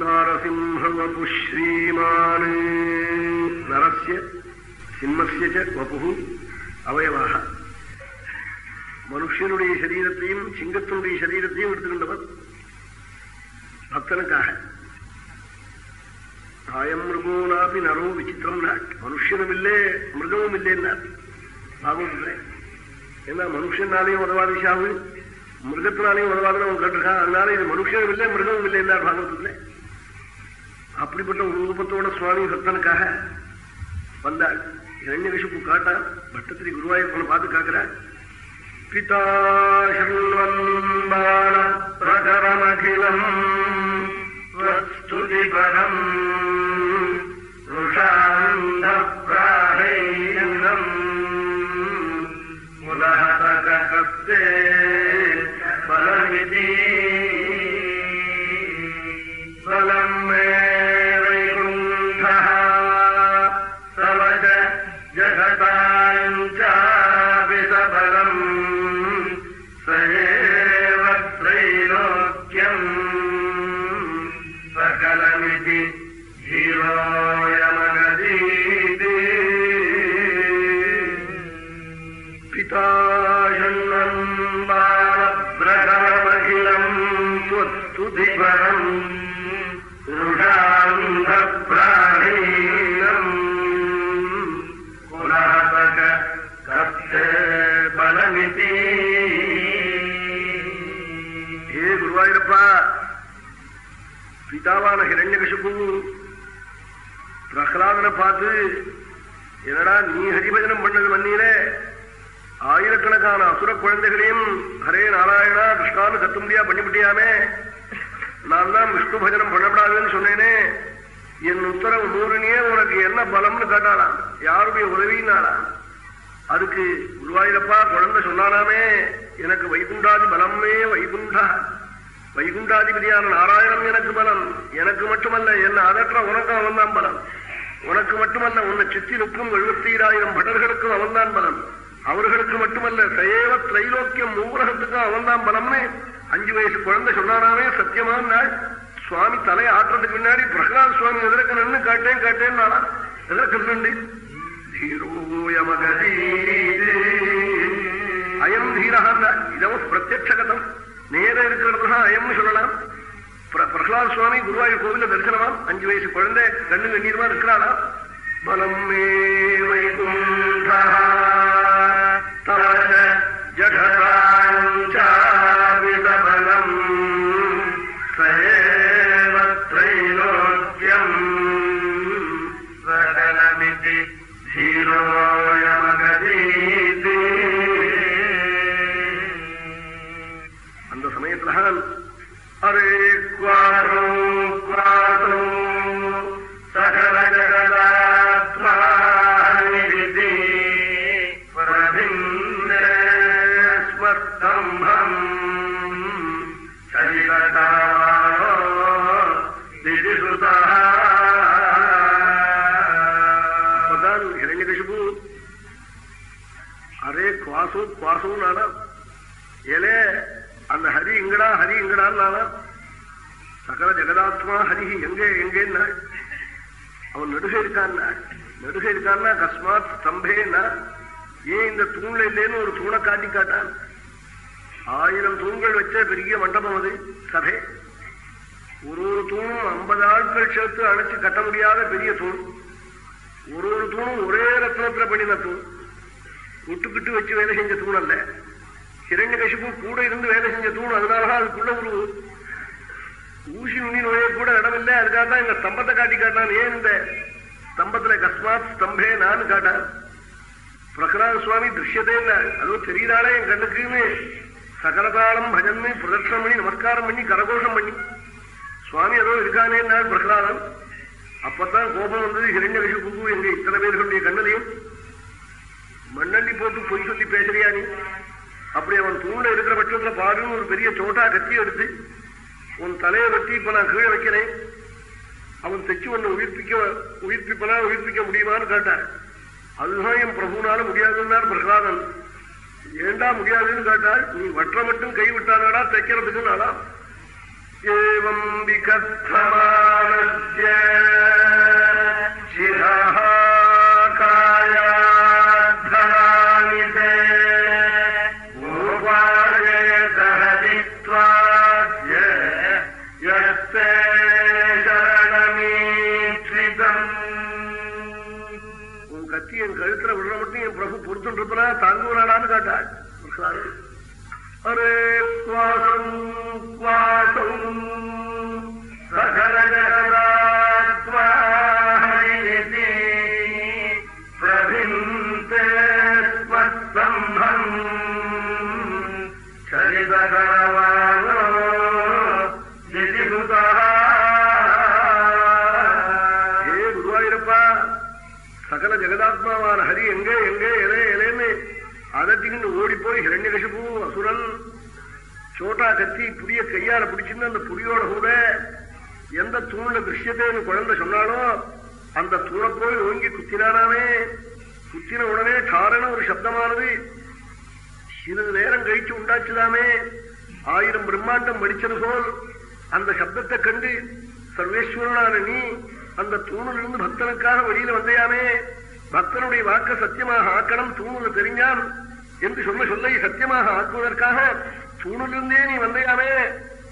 நாரசிம்ஹவபு ஸ்ரீமான் நரஸ்ய சிம்மசிய வபு அவயவாக மனுஷனுடைய சரீரத்தையும் சிங்கத்தினுடைய சரீரத்தையும் எடுத்துக்கொண்டவர் பக்தனுக்காக ஆயம் மிருகோனாபி நரோ விசித்திரம் நாட் மனுஷனும் இல்லே மிருகமும் இல்லைன்னா பாகவத்துல ஏன்னா மனுஷனாலேயும் உதவாதி மிருகத்தினாலையும் உதவாதுன்னு அவன் கேட்டிருக்கான். அதனால இது மனுஷனும் இல்லை மிருகமும் இல்லைன்னா என்ன பாகவத்துல அப்படிப்பட்ட ஒரு ரூபத்தோட சுவாமி பக்தனுக்காக வந்தாள் இரண்டு விஷப்பு காட்டா பட்டத்திரி குருவாயூர்ப்பனை பார்த்து காக்கிறாள் பிதா பிரகரமகிலம் ஸ்துதிபரம் ருஷாந்தப்ராணம் உலகதகஸ்தே பலமிதி குருவாயூரப்பா பிதாவான ஹிரண்யகசுப்பு பிரகலாதனை பார்த்து என்னடா நீ ஹரிபஜனம் பண்ணது மன்னியிலே ஆயிரக்கணக்கான அசுர குழந்தைகளையும் ஹரே நாராயணா கிருஷ்ணான்னு சத்தும்படியா பண்ணிவிட்டியாமே? நான் தான் விஷ்ணு பஜனம் பண்ணப்படாதுன்னு சொன்னேனே. என் உத்தரவு நூறுனியே உனக்கு என்ன பலம்னு கேட்டாலாம் யாருடைய உதவினாலாம் அதுக்கு குருவாயிரப்பா குழந்தை சொன்னாலாமே எனக்கு வைகுண்டாதி பலமே வைகுண்டா. வைகுண்டாதிபதியான நாராயணம் எனக்கு பலம். எனக்கு மட்டுமல்ல என்ன அதற்ற உனக்கு அவன்தான் பலம். உனக்கு மட்டுமல்ல உன்னை சுத்தி நிற்கும் எழுபத்தீராயிரம் பட்டர்களுக்கும் அவன்தான் பலம். அவர்களுக்கு மட்டுமல்ல சயேவ திரைலோக்கியம் மூலகத்துக்கும் அவன்தான் பலம்னு. அஞ்சு வயசு குழந்தை சொன்னாராமே சத்தியமான நாள். சுவாமி தலையை ஆட்டுறதுக்கு முன்னாடி பிரகலாத் சுவாமி எதற்கு காட்டேன் காட்டேன் நானா? எதற்கு நின்று தீரோயமகதீ அயம் தீரஹா இதவ பிரத்யக்ஷகதம் நேர இருக்கிறதுதான் அயம்னு சொல்லலாம். பிரகலாத் சுவாமி குருவாயூர் கோவில தரிசனமாம். அஞ்சு வயசு குழந்தை கண்ணு கண்ணீர்மா இருக்கிறாளா பலம் மே வைகுண்டா தவ ஜகதாஞ்சாவிதபலம் நானா ஏலே அந்த ஹரி இங்கடா ஹரி இங்கடான்னு நானா சகல ஜெகதாத்மா ஹரிஹி எங்கே எங்கேன்னா? அவன் நடுக இருக்கான்னா? நடுக இருக்கான்னா கஸ்மாத் ஸ்தம்பேன்னா? ஏன் இந்த தூண்ல இல்லேன்னு ஒரு தூணை காட்டி காட்டான்? ஆயிரம் தூண்கள் வச்ச பெரிய மண்டபம் அது சபை. ஒரு ஒரு தூணும் ஐம்பது ஆட்கள் சேர்த்து அழைச்சு கட்ட முடியாத பெரிய தூண். ஒரு ஒரு தூணும் ஒரே ரத்னத்துல பண்ணின தூண். விட்டுக்கிட்டு வச்சு வேலை செஞ்ச தூண் அல்ல இரண்டு கசிப்பு கூட இருந்து வேலை செஞ்ச தூண் அதனாலதான் அதுக்குள்ள ஒரு ஊசி நுண்ணி நுழைய கூட இடமில்லை. அதுக்காக தான் எங்க ஸ்தம்பத்தை காட்டி காட்டான் ஏன் இந்த ஸ்தம்பத்துல கஸ்மாத் ஸ்தம்பே நான் காட்டான்? பிரகலாத சுவாமி திருஷ்யதே இல்ல. அதோ தெரியுதாளே என் கண்ணுக்குன்னு? சகலகாலம் பஜன்னு பிரதட்சணம் பண்ணி நமஸ்காரம் பண்ணி கரகோஷம் பண்ணி. சுவாமி அதோ இருக்கானே நான் பிரகலாதன். அப்பதான் கோபம் வந்தது. ஹிரண்ய கசிப்பு எங்க? இத்தனை பேர்களுடைய கண்ணிலையும். மண்ணள்ளி போட்டு பொய் சொல்லி பேசுறியா நீ? அப்படி அவன் தூண்ல இருக்கிற பட்சத்துல பாருன்னு ஒரு பெரிய சோட்டா கத்தி எடுத்து உன் தலையை வெட்டி இப்ப நான் கீழே வைக்கிறேன். அவன் தைச்சு உன்னை உயிர்ப்பிக்க உயிர்ப்பிப்பனா உயிர்ப்பிக்க முடியுமான்னு கேட்டார். அதுதான் என் பிரபுனால முடியாதுன்னார் பிரகலாதன். ஏண்டா முடியாதுன்னு கேட்டால் நீ வற்ற மட்டும் கைவிட்டானாடா தைக்கிறதுக்கு நாளா? ஏவம் விகத்தமான மட்டும் என் பிரபு பொறுத்துட்டு இருப்பனா கேட்டாள் அரே குவாசம் குவாசம் சகல ஜகதாத்மா சகல ஜெகதாத்மாவான ஹரி எங்கே எங்கே? அதட்டிக்கிட்டு ஓடி போய் ஹிரண்யகசிபு அசுரன். சோட்டா கத்தி புதிய கையால பிடிச்சிருந்து அந்த புரியோட கூட எந்த தூண்ல திருஷ்யத்தைன்னு குழந்தை சொன்னாலோ அந்த தூணை போய் ஓங்கி குத்தினானாமே. குத்தின உடனே காரண ஒரு சப்தமானது. சிறிது நேரம் கழிச்சு உண்டாச்சுதாமே. ஆயிரம் பிரம்மாண்டம் மடிச்சது போல் அந்த சப்தத்தை கண்டு சர்வேஸ்வரனான நீ அந்த தூணிலிருந்து பக்தனுக்காக வெளியில வந்தையாமே. பக்தனுடைய வாக்க சத்தியமாக ஆக்கணும் தூணுல தெரிஞ்சான் என்று சொல்ல சொல்லை சத்தியமாக ஆக்குவதற்காக தூணிலிருந்தே நீ வந்தையாமே.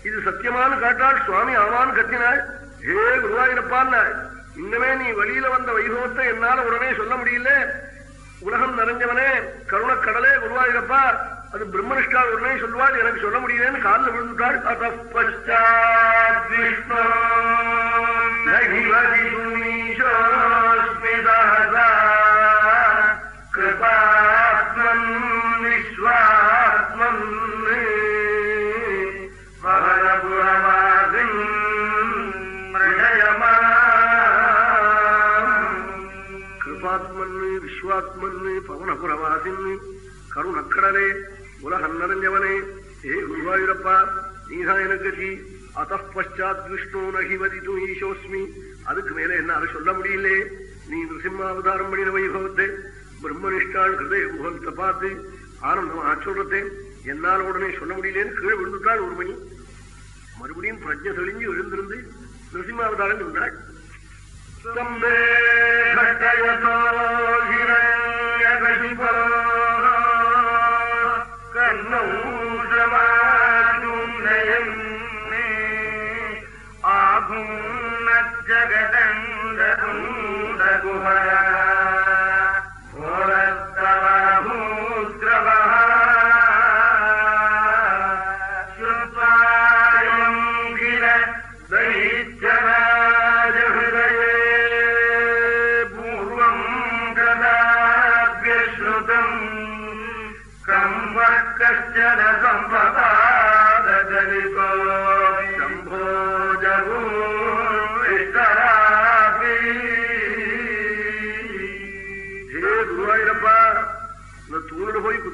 இது சத்தியமானு காட்டாள் சுவாமி ஆமான்னு கத்தினாள் ஹே குருவாயிரப்பான்னாள் இன்னமே நீ வழியில வந்த வைபவத்தை என்னால உடனே சொல்ல முடியல. உலகம் நிறைஞ்சவனே கருணக்கடலே குருவாயிரப்பா. அது பிரம்மனிஷ்டா உடனே சொல்வாள் எனக்கு சொல்ல முடியலன்னு காலில் விழுந்துட்டாள். பஷாத் விஷ்ணு நகிவதிது ஈசோஸ்மி அதுக்கு மேல என்னால சொல்ல முடியலே. நீ நிருசிம்மாவதாரம் பண்ணின வைபவத்தை பிரம்மனிஷ்டாள் ஹிருதய முகத்தை பார்த்து ஆனந்தமா சொல்றதே. என்னால உடனே சொல்ல முடியலேன்னு கீழே விழுந்துட்டாள் ஒரு மணி மறுபடியும் பிரஜை தெளிஞ்சு எழுந்திருந்து நிருசிம்மாவதாரம் சொன்னாள்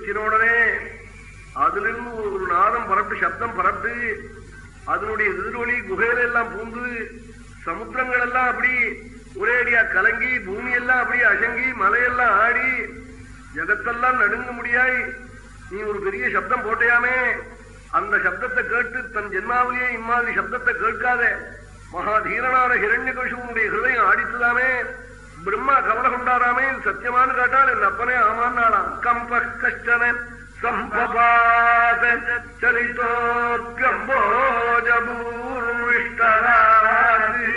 தூணில் அதிலிருந்து ஒரு நாதம் பரப்பு சப்தம் பரப்பு அதனுடைய எதிரொலி குகையில எல்லாம் பூந்து சமுத்திரங்கள் எல்லாம் அப்படி ஒரேடியா கலங்கி பூமி எல்லாம் அப்படி அசங்கி மலையெல்லாம் ஆடி ஜகத்தெல்லாம் நடுங்க முடியாய் நீ ஒரு பெரிய சப்தம் போட்டையாமே அந்த சப்தத்தை கேட்டு தன் ஜென்மாவிலேயே இம்மாதிரி சப்தத்தை கேட்காத மகாதீரனான ஹிரண்யகசுவனுடைய ஹிருதயம் ஆடித்துதாமே பிரம்மா கவலை கொண்டாராமே இது சத்தியமானு கேட்டால் என் அப்பனே ஆமான்னாளாம் கம்ப கஷ்டன சம்பபாத சலிதோர்கம்போஜபூர்விஷ்டராதி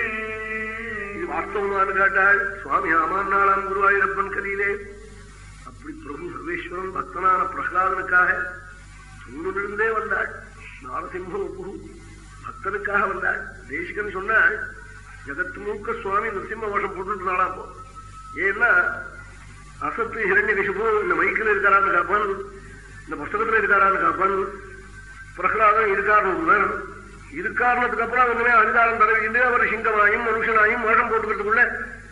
இது வாஸ்தவமானு கேட்டாள் சுவாமி ஆமான்னாளாம் குருவாயூரப்பன் கதியிலே அப்படி பிரபு சர்வேஸ்வரன் பக்தனான பிரகலாதனுக்காக தூணிலிருந்தே வந்தாள் நாரசிம்ம பக்தனுக்காக வந்தாள் தேசிகன் சொன்னாள் ஜகத் மூக்க சுவாமி நரசிம்ம வேஷம் போட்டுட்டு போ. ஏன்னா அசத்து ஹிரண்யகசிபு இந்த மைக்கில் இருக்காரான்னு காப்பன் இந்த புஸ்தகத்துல இருக்காரான்னு காப்பன் பிரகலாதம் இருக்காருன்னு ஒருவர் இருக்காருனதுக்கு அப்புறம் அவங்களே அஞ்சாரம் தடவிக்கிட்டு அவர் சிங்கமாயும் மனுஷனாயும் வேஷம் போட்டுக்கிறதுக்குள்ள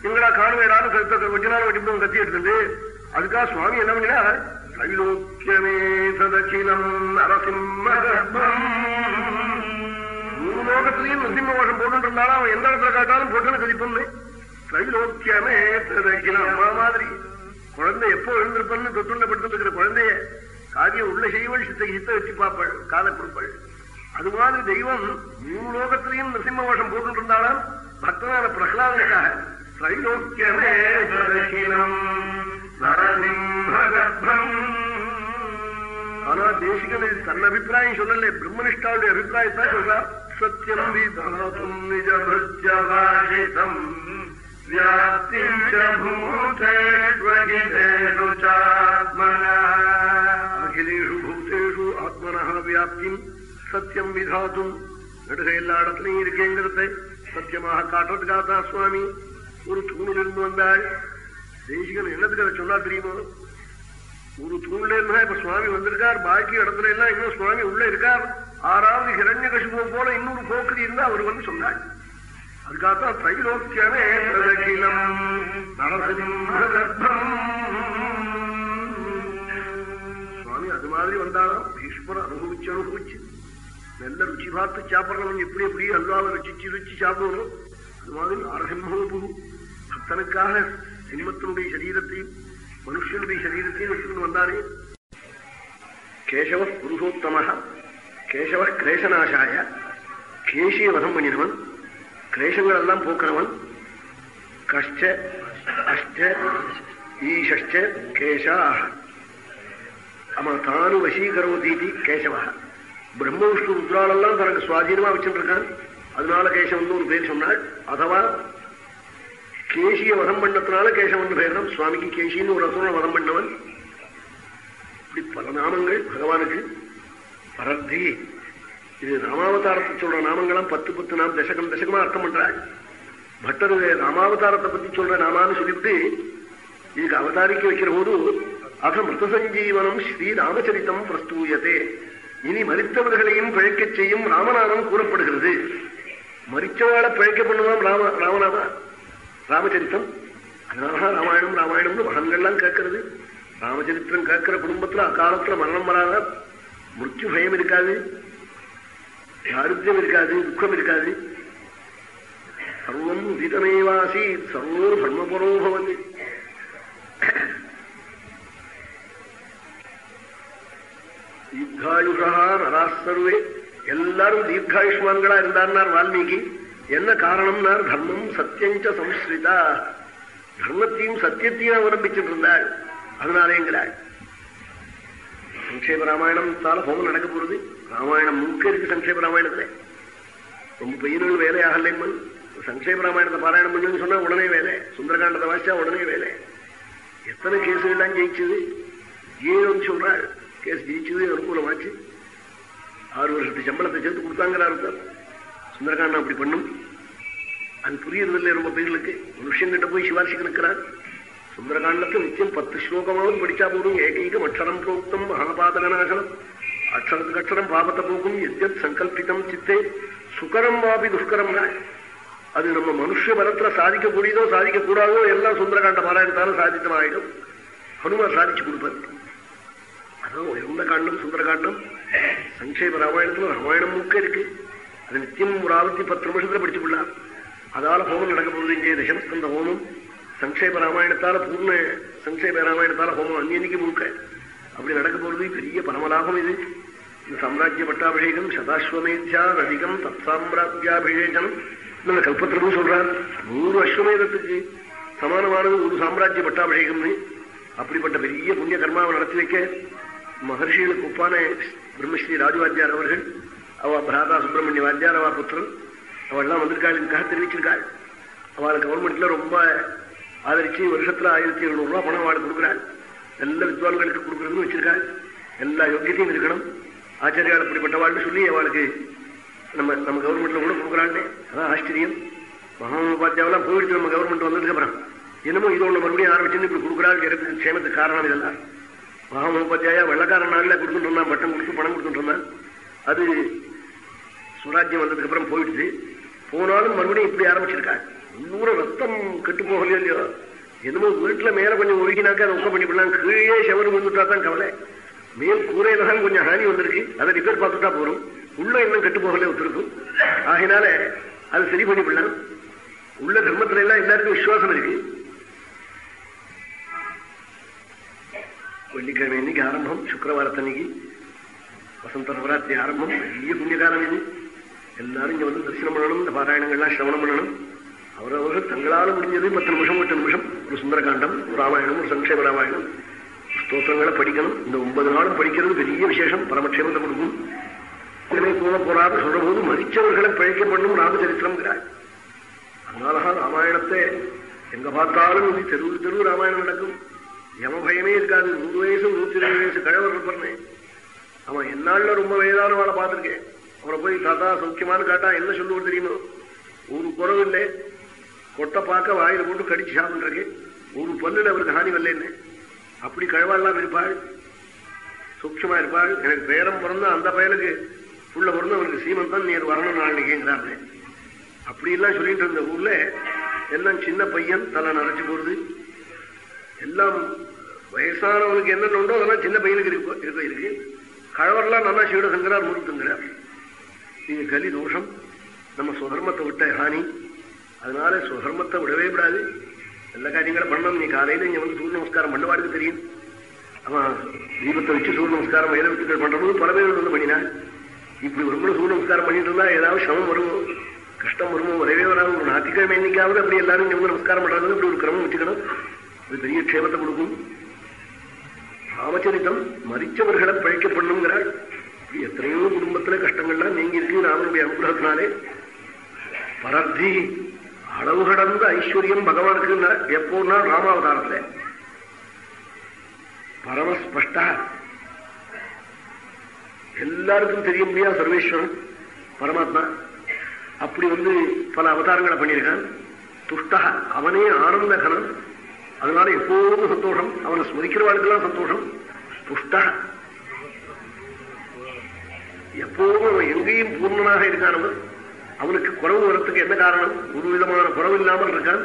எங்களா காணுவேடான்னு கருத்த கொஞ்ச நாள் கத்தி எடுத்துட்டு அதுக்காக சுவாமி என்ன பண்ணினா தைலோக்கியமே சதச்சினம் நரசிம்ம லோகத்திலையும் நரசிம்ம வேஷம் போட்டு இருந்தாலும் அவன் எந்த இடத்துல காட்டாலும் போட்டுன்னு கதிப்பண்ணு தைலோக்கியமே அம்மா மாதிரி. குழந்தை எப்போ எழுந்திருப்பன்னு தொட்டுள்ள படுத்துட்டு குழந்தைய காரியம் உள்ள செய்வள் சித்த சித்த வச்சு பார்ப்பாள் காலை கொடுப்பாள். அது மாதிரி தெய்வம் மூணு லோகத்திலையும் நரசிம்ம வேஷம் போட்டு இருந்தாலும் பக்தனான பிரகலாதனுக்காக தைலோக்கியமே சதச்சிலம் ஆனா தேசிகன் தன் அபிப்பிராயம் சொல்லல பிரம்மனிஷ்டாவுடைய அபிப்பிராயத்தான் சொல்றான். சத்தியம் விதாத்தும் நிஜபத்யவாசிதம் व्याप्तिम् च भूतेष्वखिलेषु चात्मनः அகிலேஷு பூத்தேஷு ஆத்மனஹ வியாப்திம் சத்தியம் விதாத்தும் நடுக எல்லா இடத்துலையும் இருக்கேங்கிறத சத்தியமாக காட்டுறதுக்காகத்தான் சுவாமி ஒரு தூணில் இருந்து வந்தாள் தேசிகன் என்னத்துக்கு அதை சொன்னா தெரியுமா ஒரு தூண்ல இருந்தா இப்ப சுவாமி வந்திருக்கார் பாக்கி இடத்துல எல்லாம் இன்னும் சுவாமி உள்ள இருக்கார் ஆறாவது ஹிரண்ய கசிபம் போல இன்னொரு போக்குடி இருந்தா அவர் வந்து சொன்னாள் அதுக்காகத்தான் திரைலோக்கியமே பிரதகிலம் சுவாமி அது மாதிரி வந்தாலும் பீஷ்மர் அனுபவிச்சு அனுபவிச்சு. நல்ல ருச்சி பார்த்து சாப்பிடறவன் எப்படி எப்படி அல்வாவை ருச்சிச்சு ருச்சி சாப்பிடணும் அது மாதிரி நாரசிம்மபு பக்தனுக்காக சிம்மத்தினுடைய சரீரத்தையும் மனுஷனுடைய சரீரத்தையும் எடுத்துட்டு வந்தானே கேசவ புருஷோத்தமாக கேசவ கிளேசநாசாய கேசிய வதம் பண்ணினவன் கிளேசங்கள் எல்லாம் போக்குறவன் கஷ்ட அஷ்ட ஈஷ்ட கேசாக ஆமா தானு வசீகரோ தீதி கேசவா பிரம்ம விஷ்ணு ருத்ராலெல்லாம் தனக்கு சுவாதீனமா வச்சுருக்கான். அதனால கேசவன் ஒரு பேர் சொன்னாள் அதவா? கேசிய வதம் பண்ணத்தினால கேசவன் பேர் தான் சுவாமிக்கு கேசின்னு ஒரு அசுரனை வதம் பண்ணவன் இப்படி பல நாமங்கள் பகவானுக்கு பரப்தி இது ராமாவதாரத்தை சொல்ற நாமங்களாம் பத்து பத்து நாம் தசகம் தசகமா அர்த்தம் பண்றாள். பட்டருடைய ராமாவதாரத்தை பத்தி சொல்ற நாமான்னு சொல்லிவிட்டு இதுக்கு அவதாரிக்க வைக்கிற போது அத மிருத சஞ்சீவனம் ஸ்ரீ ராமச்சரித்தம் பிரஸ்தூயதே. இனி மறித்தவர்களையும் பிழைக்க செய்யும் ராமநாமம் கூறப்படுகிறது. மறிச்சவாளை பிழைக்க பண்ணுவான் ராம ராமநாமா ராமச்சரித்தம்? அதனாலதான் ராமாயணம் ராமாயணம்னு மகன்கள்லாம் கேட்கறது. ராமச்சரித்திரம் கேட்கிற குடும்பத்துல அக்காலத்துல மரணம் வராத முக்கிய பயம் இருக்காது தாரித்யம் இருக்காது துக்கம் இருக்காது. சர்வம் உதிதமேவாசி சர்வோ தர்மபரோ பவதி தீர்காயுஷா நராசர்வே எல்லாரும் தீர்காயுஷ்மான்களா இருந்தார்னார் வால்மீகி. என்ன காரணம்னார்? தர்மம் சத்தியஞ்ச சம்ஸ்கிருதா தர்மத்தையும் சத்தியத்தையும் அவரம்பிச்சுட்டு இருந்தாள் அதனாலேங்கிறாள் சங்கேப ராமாயணத்தால ஹோமம் நடக்க போறது. ராமாயணம் முழுக்க இருக்கு சங்கேப ராமாயணத்துல. ரொம்ப பையனும் வேலையாகலைம்மன் சங்கேப ராமாயணத்தை பாராயணம் பண்ணுன்னு சொன்னா உடனே வேலை. சுந்தரகாண்டத்தை வாசிச்சா உடனே வேலை. எத்தனை கேசுகள்லாம் ஜெயிச்சது? ஏன்னு சொல்றாள் கேஸ் ஜெயிச்சது அனுகூலமாச்சு ஆறு வருஷத்து சம்பளத்தை சேர்த்து கொடுத்தாங்களா இருக்கார் சுந்தரகாண்டம் அப்படி பண்ணும். அது புரியறதில்லை ரொம்ப பேர்களுக்கு. மனுஷங்கிட்ட போய் சிவாசிக்கு நிற்கிறான் சுந்தரகாண்டத்தை நிச்சயம் பத்து ஸ்லோகமாவது படிச்சா போதும் ஏகைகம் அக்ஷரம் புரோக்தம் மகாபாதகநாசனம் அக்ஷரத்துக்கு அக்ஷரம் பாபத்தை போக்கும் எத்யத் சங்கல்பிதம் சித்தே சுகரம் வாபி துஷ்கரம் அது நம்ம மனுஷ பலத்துல சாதிக்கக்கூடியதோ சாதிக்க கூடாதோ எல்லாம் சுந்தரகாண்ட பாராயணத்தாலும் சாதித்தம் ஆயிடும் ஹனுமார் சாதிச்சு கொடுப்பார் அதான் உயர்ந்த காண்டம் சுந்தரகாண்டம் சங்கேப ராமாயணத்துல ராமாயணம் முக்க இருக்கு அது நித்தியம் ஒரு ஆவத்தி பத்து நிமிஷத்துல படிச்சுக்கொள்ளலாம் அதால ஹோமம் நடக்க போகுது இங்கே தசமஸ்கந்த ஹோமம் சங்கேப ராமாயணத்தால பூர்ண சங்கேப ராமாயணத்தால ஹோமம் அந்நியனிக்கு முழுக்க. அப்படி நடக்க போறது பெரிய பரமலாபம் இது. இந்த சாம்ராஜ்ய பட்டாபிஷேகம் சதாஸ்வமேத்யா அதிகம் தத் சாம்ராஜ்யாபிஷேகம் நம்ம கல்பத்திரமும் சொல்றார் நூறு அஸ்வமேதத்துக்கு சமானமானது ஒரு சாம்ராஜ்ய பட்டாபிஷேகம்னு. அப்படிப்பட்ட பெரிய புண்ணிய கர்மாவை நடத்தி வைக்க மகர்ஷிகளுக்கு ஒப்பான பிரம்மஸ்ரீ ராஜவாத்தியார் அவர்கள் அவ பிராதா சுப்பிரமணிய வாத்தியார் அவ புத்திரன் அவள்லாம் வந்திருக்காள் தெரிவிச்சிருக்காள். அவளை கவர்மெண்ட்ல ரொம்ப ஆதரிச்சு வருஷத்துல ஆயிரத்தி எழுநூறு ரூபாய் பணம் அவளுக்கு கொடுக்குறாள் நல்ல வித்வான்களுக்கு கொடுக்குறதுன்னு வச்சிருக்காள் எல்லா யோக்கியத்தையும் இருக்கணும் ஆச்சாரியால் அப்படிப்பட்டவாள்னு சொல்லி அவளுக்கு நம்ம நம்ம கவர்மெண்ட்ல கூட கொடுக்குறாள்னே அதான் ஆச்சரியம். மகாபாத்தியாவெல்லாம் போயிடுச்சு நம்ம கவர்மெண்ட் வந்ததுக்கு அப்புறம் என்னமோ இது ஒண்ணு மறுபடியும் ஆரம்பிச்சுன்னு இப்படி கொடுக்குறாள் ஜெகத்துக்கு க்ஷேமத்துக்கு காரணம் இதெல்லாம். மகாமோபாத்தியாயா வெள்ளக்காரன் நாளில் கொடுத்துட்டு இருந்தான். பட்டம் கொடுத்து பணம் கொடுத்துட்டு இருந்தான். அது சுராஜ்யம் வந்ததுக்கு அப்புறம் போயிடுச்சு. போனாலும் மறுபடியும் இப்படி ஆரம்பிச்சிருக்கா இன்னொரு ரத்தம் கெட்டு போகலையோ இல்லையோ? என்னமோ வீட்டுல மேல கொஞ்சம் ஒழுகினாக்கா அதை பண்ணி பண்ணிவிடலாம். கீழே செவரு வந்துட்டா தான் கவலை. மேல் கூரையில தான் கொஞ்சம் ஹானி வந்திருக்கு. அதை ரிப்பேர் பார்த்துட்டா போறோம் உள்ள இன்னும் கெட்டு போகல ஒருத்தருக்கும் ஆகினால அது சரி பண்ணி பண்ணிவிடலாம். உள்ள தர்மத்துல எல்லாம் எல்லாருக்கும் விசுவாசம் இருக்கு. வெள்ளிக்கிழமை இன்னைக்கு ஆரம்பம். சுக்கரவாரத்தன்னைக்கு வசந்த நவராத்திரி ஆரம்பம். பெரிய புண்ணியகாலம் இது. எல்லாரும் இங்க வந்து தரிசனம் பண்ணணும் இந்த பாராயணங்கள்லாம் சிரவணம் பண்ணணும். அவரவர்கள் தங்களால் முடிஞ்சது பத்து நிமிஷம் எட்டு நிமிஷம். ஒரு சுந்தரகாண்டம் ஒரு ராமாயணம் ஒரு சங்கேப ராமாயணம். ஸ்தோத்திரங்களை படிக்கணும். இந்த ஒன்பது நாளும் படிக்கிறது பெரிய விசேஷம். பரமக்ஷேமத்தை கொடுக்கும். போக போறாது சொல்ற போது மதிச்சவர்களை பிழைக்க பண்ணும் ராமச்சரித்திரம்ங்கிறார். அதனாலதான் ராமாயணத்தை எங்க பார்த்தாலும் இது தெருவு தெருவு ராமாயணம் நடக்கும். யம பயமே இருக்காது. நூறு வயசு நூத்தி இருபது வயசு கழவர் இருப்பேன் அவன் என்னால ரொம்ப வயதான வாழை பார்த்திருக்கேன். அவரை போய் தாத்தா சௌக்கியமானு காட்டா என்ன சொல்லுவோம் தெரியுமோ? ஒரு குறவு இல்லை. கொட்டை பார்க்க வாயில போட்டு கடிச்சு சாப்பிட்டுருக்கு ஒரு பல்லுல அவருக்கு ஹானி வரலன்னு. அப்படி கழவாலாம் இருப்பாள். சூட்சமா இருப்பாள். எனக்கு பேரம் பிறந்த அந்த பயலுக்கு உள்ள பிறந்த அவருக்கு சீமந்தம் நீர் வரணும் நாளைக்குங்கிறாரு அப்படிலாம் சொல்லிட்டு இருந்த ஊர்ல எல்லாம் சின்ன பையன் தலை நரைச்சு போறது எல்லாம் வயசானவனுக்கு என்னென்ன உண்டோ அதெல்லாம் சின்ன பையனுக்கு இருக்க இருக்கு கழவர்லாம் நல்லா சீடசங்கிறார் முருத்துங்கிறார் நீங்க கலி தோஷம். நம்ம சுதர்மத்தை விட்ட ஹானி. அதனால சுதர்மத்தை விடவே விடாது. எல்லா காரியங்களும் பண்ணணும். நீ காலையில இங்க வந்து சூரிய நமஸ்காரம் பண்ணவாடுக்கு தெரியும். அவன் தீபத்தை வச்சு சூரிய நமஸ்காரம் வயத வித்துக்கள் பண்றபோது பல பேர் வந்து பண்ணினான் இப்படி ஒரு முறை சூரிய நமஸ்காரம் பண்ணிட்டு இருந்தா ஏதாவது சமம் வருமோ? கஷ்டம் வருமோ? வரவே வராது. ஒரு ஞாயிற்றுக்கிழமை என்னைக்காவது அப்படி எல்லாரும் இங்க வந்து நமஸ்காரம் பண்றது இப்படி ஒரு கிரமம் வச்சுக்கணும். அது பெரிய க்ஷேமத்தை கொடுக்கும். ராமச்சரித்தம் மறிச்சவர்களை பழிக்க பண்ணுங்கிறாள் எத்தனையோ குடும்பத்துல கஷ்டங்கள்லாம் நீங்க இருக்கு ராமனுடைய அனுகிரகத்தினாலே. பரத்தி அளவு கடந்த ஐஸ்வர்யம் பகவானுக்கு எப்போன்னா ராமாவதாரத்துல. பரமஸ்பஷ்டா எல்லாருக்கும் தெரிய முடியாது சர்வேஸ்வரன்? பரமாத்மா. அப்படி வந்து பல அவதாரங்களை பண்ணியிருக்கான். துஷ்டா அவனே ஆனந்த கணன். அதனால எப்போதும் சந்தோஷம். அவனை ஸ்மரிக்கிறவாளுக்கெல்லாம் சந்தோஷம். துஷ்டா. எப்போதும் அவன் எங்கேயும் பூர்ணனாக இருக்கான் அவன் அவனுக்கு குறவு வரத்துக்கு என்ன காரணம்? ஒரு விதமான குறவு இல்லாமல் இருக்கான்.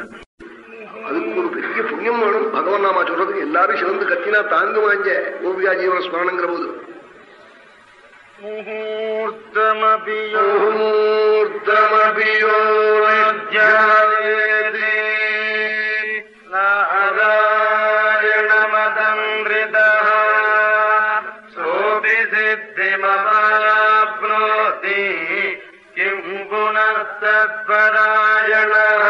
அதுக்கு ஒரு பெரிய புண்ணியம் வேணும். பகவான் நாமா சொல்றதுக்கு எல்லாரும் சிவந்து கத்தினா தாங்கு வாஞ்ச கோபிகா ஜீவன ஸ்மரணங்கிற போது. முகூர்த்தமபியோர்த்தமபியோர்த்தமபியோ पुनः तत्परायणः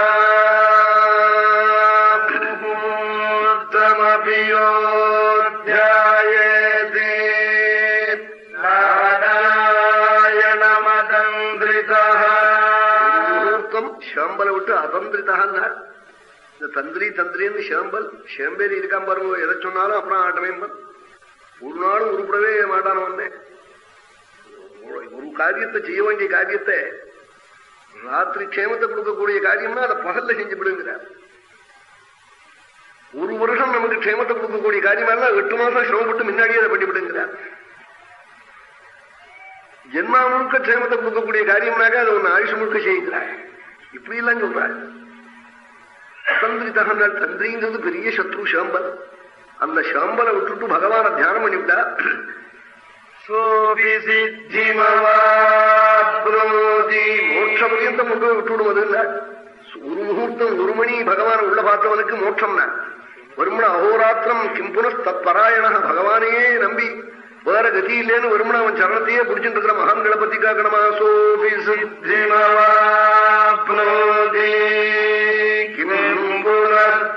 முகூர்த்தமபி யோ ध्यायते नारायणमदन्द्रितः முகூர்த்தம் ஷாம்பலை விட்டு அதந்திரிதான்னா இந்த தந்திரி தந்திரின்னு ஷாம்பல் ஷேம்பேரி இருக்கான் பாருங்க எதை சொன்னாலும் அப்புறம் ஆட்டமே ஒரு நாளும் உருப்படவே மாட்டான வந்தேன் ஒரு காரியத்தை செய்ய வேண்டிய காரியத்தை ராத்திரி க்ஷேமத்தை கொடுக்கக்கூடிய காரியம்னா அதை பகல்ல செஞ்சு விடுங்கிறார். ஒரு வருஷம் நமக்கு க்ஷேமத்தை கொடுக்கக்கூடிய காரியமா எட்டு மாசம் சிரமப்பட்டு முன்னாடியே அதை பண்ணி விடுங்கிறார். ஜென்மா முழுக்க க்ஷேமத்தை கொடுக்கக்கூடிய காரியம்னாக்க அதை ஒன்னு ஆயுஷ் முழுக்க செய்கிறார். இப்படி எல்லாம் சொல்றாரு. தந்திரி தகனால் தந்திரிங்கிறது பெரிய சத்ரு ஷாம்பல். அந்த சாம்பலை விட்டுட்டு பகவான தியானம் பண்ணிவிட்டா சோபி சித்திமவாதி மோட்சம் பரியந்த முக விட்டுவிடுவது இல்ல. ஒரு முகூர்த்தம் ஒரு மணி பகவான் உள்ள பார்த்தவனுக்கு மோட்சம்னா வருமண அகோராத்திரம் கிம்புனஸ் தத்பராயண பகவானையே நம்பி வேற கதி இல்லைன்னு வருமண அவன் சரணத்தையே புடிச்சுட்டு இருக்கிற மகான்களை பத்தி காக்கணுமா சோபி சித்திமவாதி கிம்புனஸ்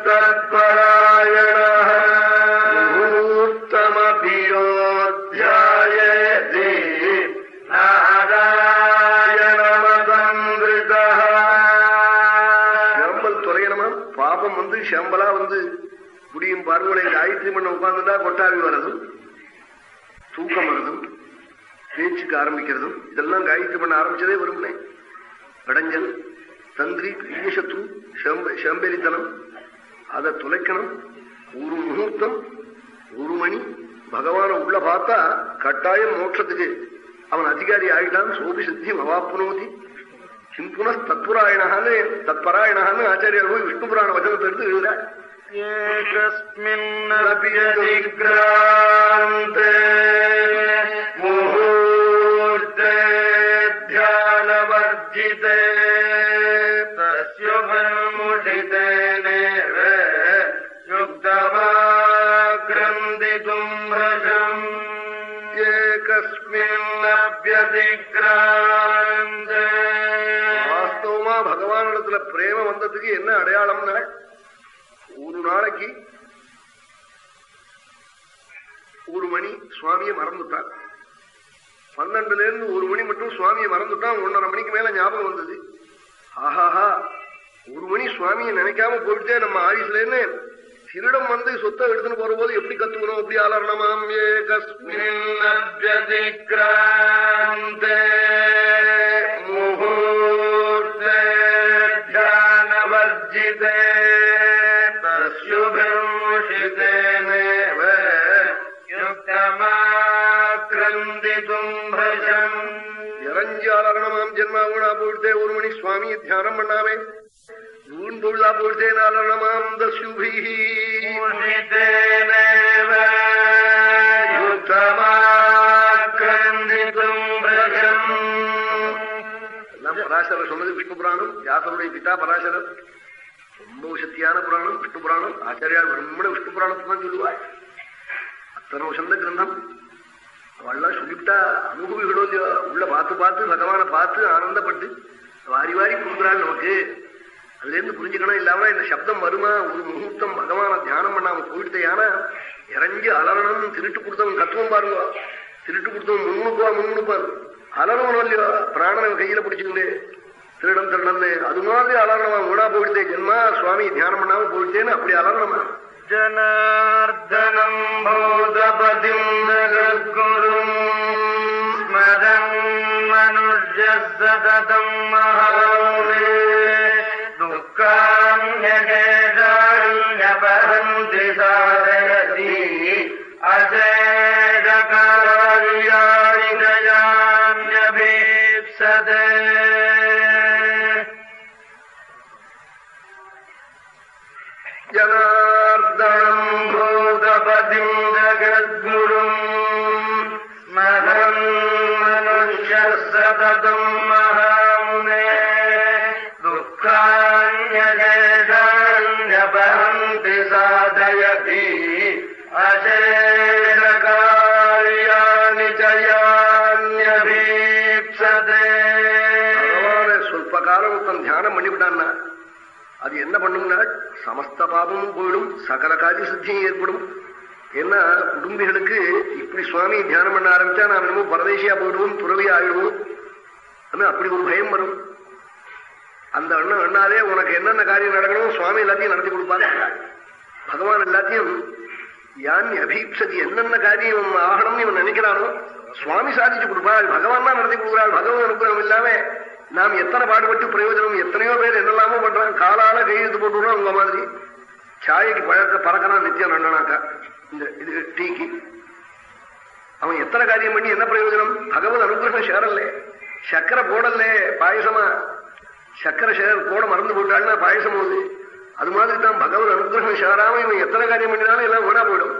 முடியும் காயத்ரி பண்ண உட்கார்ந்துட்டா கொட்டாவி வரதும் தூக்கம் வரதும் பேச்சுக்கு ஆரம்பிக்கிறதும் இதெல்லாம் காயத்ரி பண்ண ஆரம்பிச்சதே வரும்னே படஞ்சல் தந்திரி பெரிய சத்ரு ஷாம்பேரித்தனம். அதை துளைக்கணும். ஒரு முகூர்த்தம் ஒரு மணி பகவான உள்ள பார்த்தா கட்டாயம் மோட்சத்துக்கு. அவன் அதிகாரி ஆயிட்டான் சோபி சித்தி அவாப்புனோதி சிம்புன தத்புராயணான்னு தத்பராயணான்னு ஆச்சாரியார் போய் விஷ்ணு புராண வச்சனத்தை எடுத்து எழுதுற एकस्मिन्नप्यतिक्रान्ते मुहूर्ते ध्यानवर्जिते तस्युभमुषितेनेव युक्तमाक्रन्दितुम् भ्रजम् एकस्मिन्नप्यतिक्रान्ते வாஸ்தவமா பகவானிடத்துல பிரேம வந்ததுக்கு என்ன அடையாளம்னா ஒரு நாளைக்கு ஒரு மணி சுவாமியை மறந்துட்டான் பன்னெண்டுல இருந்து ஒரு மணி மட்டும் சுவாமியை மறந்துட்டான் ஒன்னரை மணிக்கு மேல ஞாபகம் வந்தது. ஆஹாஹா ஒரு மணி சுவாமியை நினைக்காம போயிட்டே நம்ம ஆயுசுலேன்னு திருடம் வந்து சொத்தை எடுத்துன்னு போற போது எப்படி கத்துக்கணும்? எப்படி அலரணமாம் ஏகஸ்மின்னப்யதிக்ராந்தே அலரணமாம் ஜென்மாவுனா போயிட்டே ஒரு மணி சுவாமியை தியானம் பண்ணாமே. தஸ்யுபிஹி முஷிதேனேவ யுக்தமாக்ரந்திதும் பஜம் எல்லாம் பராசரர் சொன்னது விஷ்ணு புராணம் வியாசருடைய பிதா பராசரர். ரொம்ப சக்தியான புராணம் விஷ்ணு புராணம். ஆச்சாரியார் பிரம்மண விஷ்ணு புராணத்தை தான் சொல்லுவாள் அத்தனை வசந்த கிரந்தம். அவள்லாம் சொல்லிவிட்டா அனுபவிகளோ உள்ள பார்த்து பார்த்து பகவானை பார்த்து ஆனந்தப்பட்டு வாரி வாரி கொடுக்குறாள் நமக்கு. அதுல இருந்து புரிஞ்சுக்கணும் இல்லாம இந்த சப்தம் வருமா? ஒரு முகூர்த்தம் பகவான தியானம் பண்ணாம போயிட்டேயான இறங்கி அலறணும் திருட்டு கொடுத்தவன் கத்துவம் பாருங்க. திருட்டு கொடுத்தவன் முன்னுக்குவா முன்னுப்பாரு அலறவன் இல்லையோ? பிராணனை கையில பிடிச்சுக்கிட்டு திருடம் திருடன்னு அது மாதிரி அலறணுமா மூடா போயிட்டே ஜென்மா சுவாமி தியானம் பண்ணாம போயிட்டேன்னு அப்படி அலறணுமா? ജനാർദ്ദനം ഭൂതപതിം ജഗദ്ഗുരും സ്മരം മനുഷ്യ സതതം മഹാവേ ദുഃഖാന്യകേതാന്യപരം ദിശാരയതി അജേരകാര്യാണികയാന്യപേപ്സതേ ജനാ म् भूतपदिम् जगद्गुरुम् मदम् मनुष्यसदतुम् महम् मे दुःखान्य साधयति अजे அது என்ன பண்ணும்னா சமஸ்த பாபமும் போயிடும் சகல காரிய சித்தியும் ஏற்படும். ஏன்னா குடும்பிகளுக்கு இப்படி சுவாமி தியானம் பண்ண ஆரம்பிச்சா நாம் என்னமோ பரதேசியா போயிடுவோம் துறவி ஆயிடுவோம். அப்படி ஒரு பயம் வரும். அந்த அண்ணன் அண்ணாலே உனக்கு என்னென்ன காரியம் நடக்கணும் சுவாமி எல்லாத்தையும் நடத்தி கொடுப்பாரு பகவான் எல்லாத்தையும் யான் அபீப்சதி என்னென்ன காரியம் ஆகணும்னு இவன் நினைக்கிறானோ சுவாமி சாதிச்சு கொடுப்பாள் பகவான் தான் நடத்தி கொடுக்குறாள் பகவான் அனுகிரகம் இல்லாம நாம் எத்தனை பாடுபட்டு பிரயோஜனம் எத்தனையோ பேர் என்னெல்லாமோ பண்றாங்க. காலால கையெழுத்து போட்டுறோம் உங்க மாதிரி. சாயக்கு பழக்க பறக்கலாம் நித்தியம் நண்டனாக்கா இந்த இது டீக்கு. அவன் எத்தனை காரியம் பண்ணி என்ன பிரயோஜனம்? பகவத் அனுகிரகம் சேரல்லே சக்கரை போடல்லே பாயசமா. சக்கரை சேர் போட மறந்து போட்டாள்னா பாயசம் போகுது அது மாதிரி தான் பகவத் அனுகிரகம் சேராம இவன் எத்தனை காரியம் பண்ணினாலும் எல்லாம் ஓடா போயிடும்.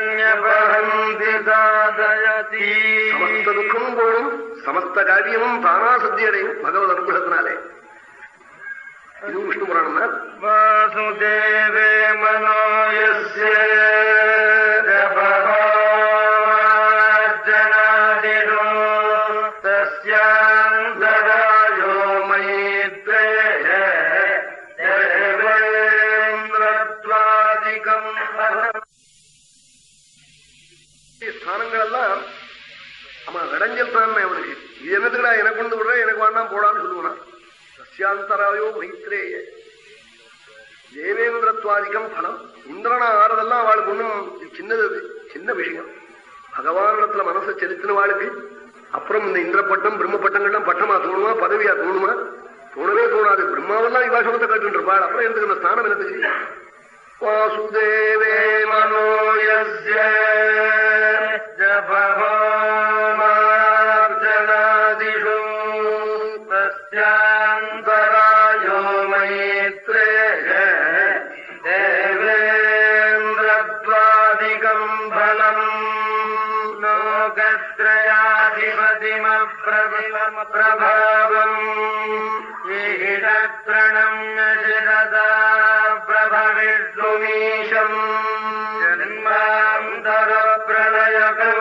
துக்கான்யசேஷான்யபரந்தி சாதயதி சமஸ்த துக்கமும் போடும் சமஸ்த காரியமும் தானா சித்தி அடையும் பகவத் அனுகிரகத்தினாலே இது இடைஞ்சல் தான் அவனுக்கு. இது என்னதுக்குடா எனக்கு கொண்டு விடுற? எனக்கு வேண்டாம் போடான்னு சொல்லுவான். சசியாந்தராயோ மைத்ரேய. தேவேந்திரத்வாதிகம் பலம் இந்திரனா ஆறதெல்லாம் அவளுக்கு ஒண்ணும் சின்னது அது, சின்ன விஷயம். பகவானிடத்துல மனசை செலுத்தின வாழ்க்கை. அப்புறம் இந்த இந்திரப்பட்டம் பட்டம் பட்டமா தோணுமா? பதவியா தோணுமா? தோணவே தோணாது. பிரம்மாவெல்லாம் இவாசனத்தை கேட்டு இருப்பாள். அப்புறம் எனக்கு இந்த ஸ்தானம் எனக்கு வாசுதேவே மனோயஸ்ய ஜபஹோமார்ஜனாதிஷு यो मैत्रे रवादिकम् बलम् नोकत्रयाधिपतिमप्रविम प्रभवम् इहिरप्रणम् शरदा प्रभविर्भुमीशम् जन्मभवप्रलयकम्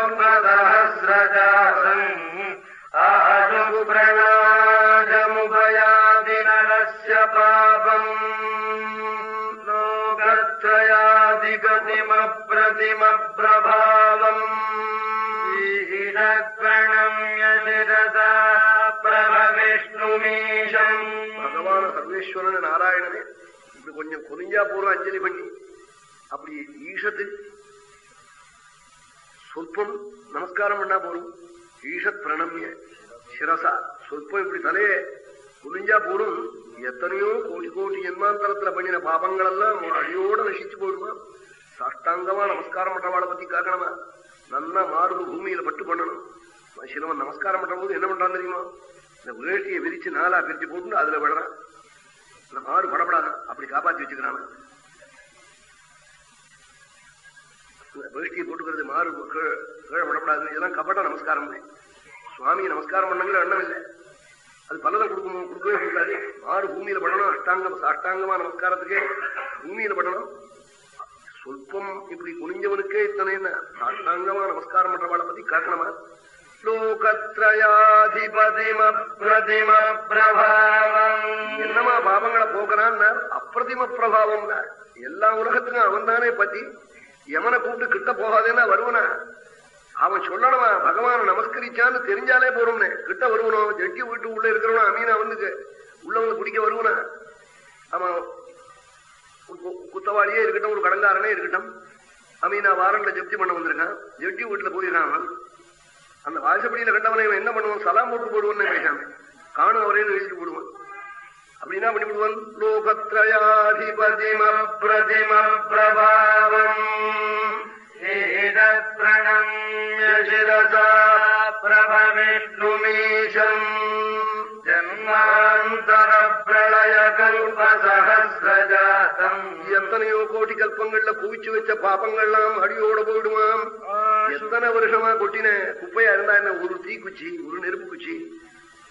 லோகத்ரயாதிகதிமப்ரதிமப்ரபாவம் ஈடத்ரணம்ய சிரதா பிரபவே விஷ்ணுமீஷம் பகவான சர்வேஸ்வரன் நாராயணனே இப்படி கொஞ்சம் குனிஞ்சா பூர்வம் அஞ்சலி பண்ணி. அப்படி ஈஷத்து சொல்பம் நமஸ்காரம் பண்ணா போறோம். ஈஷத் பிரணம்ய சிரசா சொல்பம் இப்படி தலையே குனிஞ்சா போறோம். எத்தனையோ கோடி கோடி ஜென்மாந்தரத்துல பண்ணின பாபங்கள் எல்லாம் அடியோட நசிச்சு போயிடுமா? சாஷ்டாங்கமா நமஸ்காரம் பண்றவாளை பத்தி காக்கணுமா? நல்லா மார்பு பூமியில பட்டு பண்ணணும். சிலவன் நமஸ்காரம் பண்ற போது என்ன பண்றான் தெரியுமா? இந்த வேட்டியை விரிச்சு நாலா பிரிச்சு போட்டு அதுல விடுறான் இந்த மாறு படப்படாத அப்படி காப்பாத்தி வச்சுக்கிறான். வேஷ்டியை போட்டுக்கிறது மாறு கீழே கீழே விடப்படாது இதெல்லாம் கபட நமஸ்காரம் சுவாமி நமஸ்காரம் பண்ணுங்கிற எண்ணம் இல்லை. அது பலதை கொடுக்கணும் கொடுக்கவே கொடுக்காது. மாறு பூமியில படணும் அஷ்டாங்கம் சாஷ்டாங்கமா நமஸ்காரத்துக்கே பூமியில பண்ணணும் சொல்பம் இப்படி குனிஞ்சவனுக்கே இத்தனை சாஷ்டாங்கமா நமஸ்காரம் பண்றவாளை பத்தி காக்கணுமா என்னமா பாவங்களை போக்குறான்னா? அப்பிரதிம பிரபாவம் எல்லா உலகத்துக்கும் அவன் தானே பத்தி எமனை கூப்பிட்டு கிட்ட போகாதேன்னா வருவனா? அவன் சொல்லணுமா பகவான நமஸ்கரிச்சான்னு தெரிஞ்சாலே போறோம்னே கிட்ட வருவனும் ஜட்ஜி வீட்டு உள்ள இருக்கிறவனும் அமீனா வந்து உள்ளவங்க குடிக்க வருவனா? அவன் குத்தவாளியே இருக்கட்டும் ஒரு கடங்காரனே இருக்கட்டும். அமீனா வாரண்ல ஜப்தி பண்ண வந்திருக்கான் ஜப்தி வீட்டுல போயிருக்கான் அந்த வாசப்படியில கண்டவனை இவன் என்ன பண்ணுவான்? சலாம் போட்டு போடுவான்னு பேசாம காணும் அவரேன்னு எழுதிட்டு போடுவான். அப்படின்னா பண்ணி விடுவான் லோகத்ரயாதிபதிம பிரதிம பிரபாவம். பிரணம்ய பிரபவிஷ்ணுமீஷம் ஜன்மாந்தர பிரளய கல்பசஹசிரஜாதம் எத்தனையோ கோடி கல்பங்கள்ல குவிச்சு வச்ச பாப்பங்கள்லாம் அடியோட போயிடுமாம் எத்தனை வருஷமா கொட்டின குப்பையா இருந்தா என்ன ஒரு தீக்குச்சி ஒரு நெருப்பு குச்சி?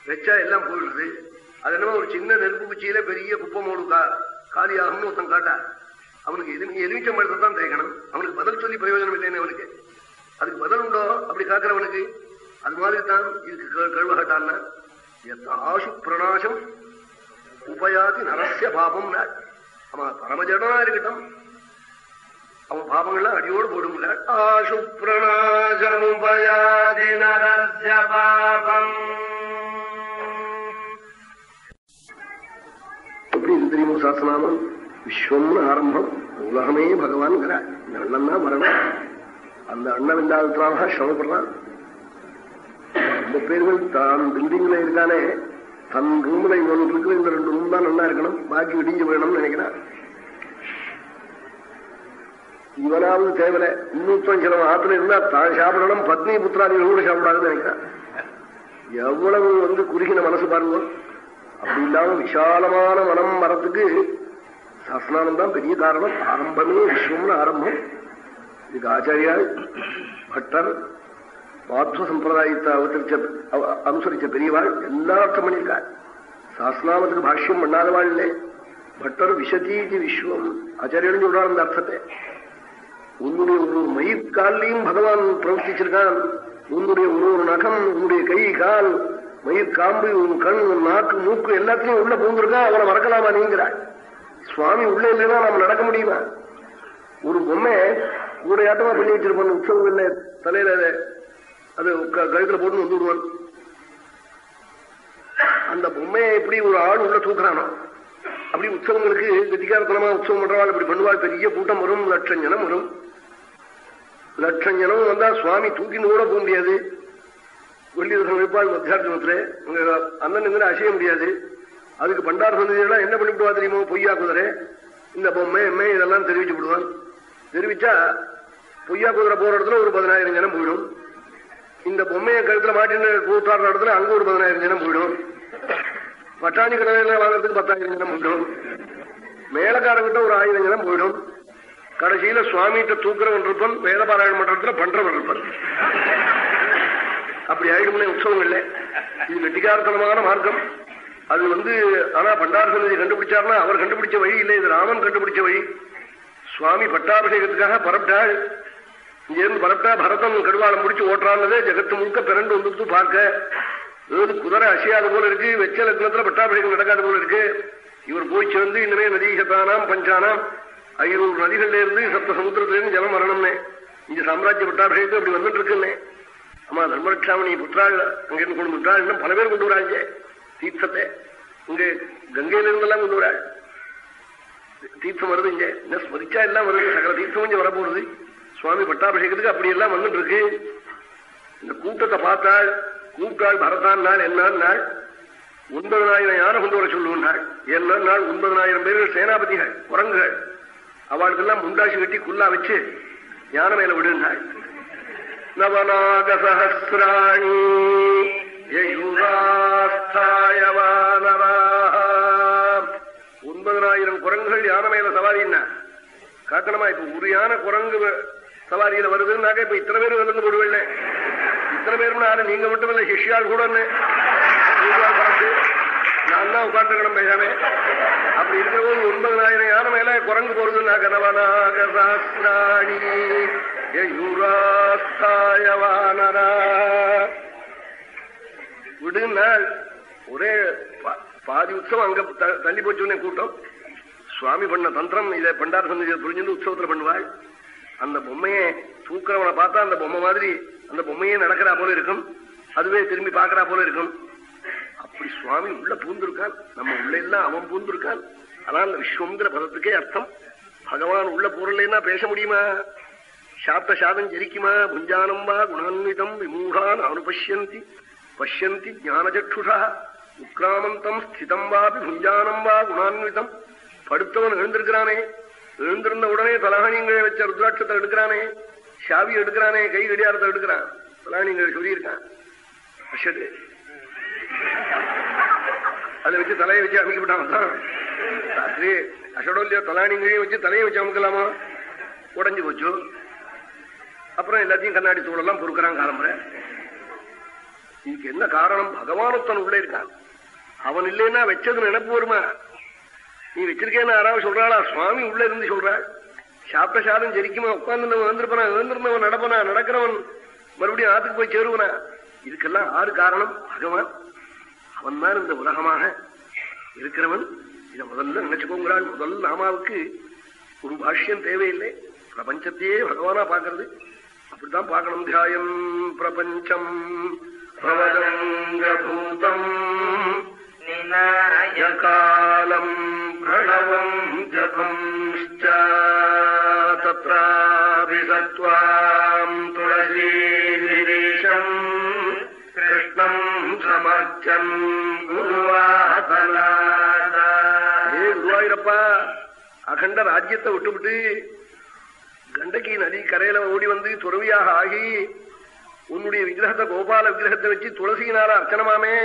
வச்சா எல்லாம் போயிடுது. அது என்னமோ ஒரு சின்ன நெருப்பு குச்சியில பெரிய குப்பை மூடு கா காலியாகும்னு ஒருத்தன் காட்டா. அவனுக்கு எது எலுமிச்சம் பழத்தை தான் தேய்க்கணும். அவனுக்கு பதில் சொல்லி பிரயோஜனம் இல்லைன்னு அவனுக்கு. அதுக்கு பதில் உண்டோ? அப்படி காக்கிறவனுக்கு? அது மாதிரி தான் இதுக்கு கழுவகட்டான்னா ஆசு பிரணாசம் உபயாதி நரசிய பாபம் அவன் பரமஜடனா இருக்கட்டும் அவன் பாபங்கள்லாம் அடியோடு போடும் ஆசு பிரணாசமுபயாதி நரஸ்ய பாபம் எப்படி இது தெரியுமா சாஸ்திரநாமம் விஸ்வம்னு ஆரம்பம் உலகமே பகவான்கிறார் இந்த அண்ணன் தான் வரணும் அந்த அண்ணன் இல்லாததுனால சிரமப்படுறான் இந்த பேர்கள் தான் பில்டிங்ல இருக்கானே தன் ரூம்ல ஒன்று இருக்கிற இந்த ரெண்டு ரூம் தான் நல்லா இருக்கணும் பாக்கி விடிஞ்சு போயிடணும்னு நினைக்கிறான். இவனாவது தேவையில்ல இன்னும் சில ஆத்துல இருந்தா தான் சாப்பிடணும் பத்னி புத்திராதிகள் கூட சாப்பிடாதுன்னு நினைக்கிறான். எவ்வளவு வந்து குறுகின மனசு பாருங்க. அப்படி இல்லாம விசாலமான மனம் வரத்துக்கு சாஸ்திரம் தான் பெரிய காரணம். ஆரம்பமே விஸ்வம்னு ஆரம்பம். இதுக்கு ஆச்சாரியால் பட்டர் மாத்வ சம்பிரதாயத்தை அவதரிச்ச அனுசரிச்ச பெரியவாள் எல்லா அர்த்தம் பண்ணியிருக்காள் சாஸ்திரநாமத்துக்கு பாஷ்யம் பண்ணாதவாள் இல்லை. பட்டர் விசதீதி விஸ்வம். ஆச்சாரியன் சொல்றார் அந்த அர்த்தத்தை. உன்னுடைய ஒரு மயிர்காலையும் பகவான் பிரவர்த்திச்சிருக்கான் உன்னுடைய ஒரு ஒரு நகம் உன்னுடைய கை கால் மயிர் காம்பு உன் கண் நாக்கு மூக்கு எல்லாத்தையும் உள்ள பூந்திருக்கா அவனை மறக்கலாமா நீங்கிறாள் சுவாமி உள்ள இல்லைன்னா நம்ம நடக்க முடியுமா? ஒரு பொம்மை கூடையாட்டமா பண்ணி வச்சிருப்பான் உற்சவங்கள்ல தலையில அது கழுத்துல போட்டு வந்து விடுவான். அந்த பொம்மையை எப்படி ஒரு ஆள் உள்ள தூக்குறானோ அப்படி உற்சவங்களுக்கு கத்திகாரத்தனமா உற்சவம் பண்றவாள் அப்படி பண்ணுவாள். பெரிய கூட்டம் வரும் லட்சம் ஜனம் வரும். லட்சம் ஜனம் வந்தா சுவாமி தூக்கின்னு கூட போக முடியாது. வெள்ளிதம் வைப்பாள் மத்தியார்த்தனத்துல அண்ணன் அண்ணனுங்கிற அசைய முடியாது. அதுக்கு பண்டார சந்ததியெல்லாம் என்ன பண்ணிவிடுவா தெரியுமோ பொய்யா குதிரை. இந்த பொம்மை எம்மை இதெல்லாம் தெரிவிச்சு விடுவான். தெரிவிச்சா பொய்யா குதிரை போற இடத்துல ஒரு பதினாயிரம் ஜனம் போயிடும். இந்த பொம்மையை கழுத்துல மாட்டின்னு கூத்தாடுற இடத்துல அங்க ஒரு பதினாயிரம் ஜனம் போயிடும். பட்டாணி கடையில வாங்குறதுக்கு பத்தாயிரம் ஜனம் போயிடும் மேலக்காரங்கிட்ட ஒரு ஆயிரம் ஜனம் போயிடும். கடைசியில சுவாமிகிட்ட தூக்குறவன் இருப்பன் வேத பாராயண மன்றத்துல பண்றவன் இருப்பன். அப்படி ஆயிடும்னே இல்லை. இது வெட்டிகாரத்தனமான மார்க்கம். அது வந்து ஆனா பண்டார சன்னதி கண்டுபிடிச்சார்னா அவர் கண்டுபிடிச்ச வழி இல்லை இது ராமன் கண்டுபிடிச்ச வழி. சுவாமி பட்டாபிஷேகத்துக்காக பரப்பிட்டாள் இங்கிருந்து பரப்பிட்டா பரதன் கடுவாளம் முடிச்சு ஓட்டுறான்னதே ஜெகத்து முழுக்க பிறண்டு வந்துட்டு பார்க்க. ஏதாவது குதிரை அசையாது போல இருக்கு. வெச்ச லக்னத்துல பட்டாபிஷேகம் நடக்காத போல இருக்கு. இவர் போய் சேர்ந்து இனிமே நதீசத்தானாம் பஞ்சானாம் ஐநூறு நதிகள்ல இருந்து சப்த சமுத்திரத்திலிருந்து ஜலம் வரணும்னே இங்க சாம்ராஜ்ய பட்டாபிஷேகத்துக்கு அப்படி வந்துட்டு இருக்குன்னே. ஆமா தர்மரட்சாமணி புத்திராள் அங்கிருந்து கொண்டு விட்டாள் இன்னும் பல பேர் கொண்டு வராங்க. தீர்த்தத்தை. இங்க கங்கையில இருந்தெல்லாம் கொண்டு வராள். தீர்த்தம் வருது இங்க. என்ன ஸ்மரிச்சா எல்லாம் வருது. சகல தீர்த்தம் இங்க வரப்போகுது. சுவாமி பட்டாபிஷேகத்துக்கு அப்படி எல்லாம் வந்துட்டு இருக்கு இந்த கூட்டத்தை பார்த்தாள் கூட்டாள் பரதான் நாள் என்ன நாள்? ஒன்பதனாயிரம் யானை கொண்டு வர சொல்லுவோம் நாள். என்ன நாள்? ஒன்பதனாயிரம் பேர்கள் சேனாபதிகள் குரங்குகள். அவளுக்கெல்லாம் முண்டாசி கட்டி குல்லா வச்சு யானை மேல விடுனாள் நவநாகசஹசிராணி ஒன்பதனாயிரம் குரங்குகள் யானை மேல சவாரின்னா காக்கணமா இப்ப ஒரு யானை குரங்கு சவாரியில வருதுன்னாக்க இப்ப இத்தனை பேர் வந்து போடுவேன் இத்தனை பேரும் நானும் நீங்க மட்டும் இல்ல சிஷ்யால் கூட பார்த்து நான் தான் உட்காந்துக்கணும் பேசாமே அப்படி இருக்கிறபோது ஒன்பதனாயிரம் யானை மேல குரங்கு போறதுன்னா கனவனாக சாஸ்திராணி. யூராஸ்தாயவானரா. விடுனாள் ஒரே பாதி உற்சவம் அங்க தள்ளி போச்சு கூட்டம் சுவாமி பண்ண தந்திரம் இதை பண்டார் சந்தி புரிஞ்சு உற்சவத்தில் பண்ணுவாள். அந்த பொம்மையை தூக்குறவனை பார்த்தா அந்த பொம்மை மாதிரி அந்த பொம்மையே நடக்கிறா போல இருக்கும். அதுவே திரும்பி பாக்குறா போல இருக்கும். அப்படி சுவாமி உள்ள பூந்திருக்கான். நம்ம உள்ள எல்லாம் அவன் பூந்திருக்கான். ஆனால் அந்த விஸ்வங்கிற பதத்துக்கே அர்த்தம். பகவான் உள்ள பொருள்னா பேச முடியுமா? சாப்த சாதம் ஜெரிக்குமா? புஞ்சானம் வா குணான்விதம் விமூடான் அனுபஷ்யந்தி. பஷ்யந்தி ஞானச்சுஷா உக்ராமந்தம் ஸ்திதம் வாபி புஞ்சானம் வா குணான்விதம். படுத்தவன் எழுந்திருக்கிறானே. எழுந்திருந்த உடனே தலகாணிங்களை வச்ச ருத்ராட்சத்தை எடுக்கிறானே சாவி எடுக்கிறானே கை கடியாரத்தை எடுக்கிறான். தலகாணிங்களை சொல்லியிருக்கான். அஷடு அதை வச்சு தலையை வச்சு அமைக்கப்பட்டான் ராத்திரி அஷடோ தலாணிங்களையும் வச்சு தலையை வச்சு அமுக்கலாமா? உடஞ்சு போச்சு. அப்புறம் எல்லாத்தையும் கண்ணாடி சூழலாம் பொறுக்கிறான் காலம்புற இதுக்கு என்ன காரணம்? பகவானத்தன் உள்ள இருக்கான். அவன் இல்லைன்னா வச்சது நினைப்பு வருமா? நீ வச்சிருக்கேன்னு யாராவது சொல்றாளா? சுவாமி உள்ள இருந்து சொல்றாள் சாப்பிட்ட சாதம் ஜெரிக்குமா உட்கார்ந்து வந்திருப்பனா? எழுந்திருந்தவன் நடப்பனா? நடக்கிறவன் மறுபடியும் ஆத்துக்கு போய் சேருவனா? இதுக்கெல்லாம் ஆறு காரணம். பகவான் அவன் தான் இந்த உலகமாக இருக்கிறவன். இதை முதல்ல நினைச்சுக்கோங்கிறாள் முதல் நாமாவுக்கு ஒரு பாஷ்யம் தேவையில்லை. பிரபஞ்சத்தையே பகவானா பாக்குறது அப்படித்தான் பார்க்கணும். தியாயம் பிரபஞ்சம். பிரவதங்கூதம் காலம் பிரணவம் ஜபம் தத்ராபிசத்வாம் துளசீரிஷம் கிருஷ்ணம் சமர்ச்சம் ஏ அகண்ட ராஜ்யத்தை விட்டுவிட்டு கண்டகி நதி கரையில ஓடி வந்து துறவியாக ஆகி உன்னுடைய விக்கிரகத்தை கோபால விக்கிரகத்தை வச்சு துளசியினால அர்ச்சனமாமே.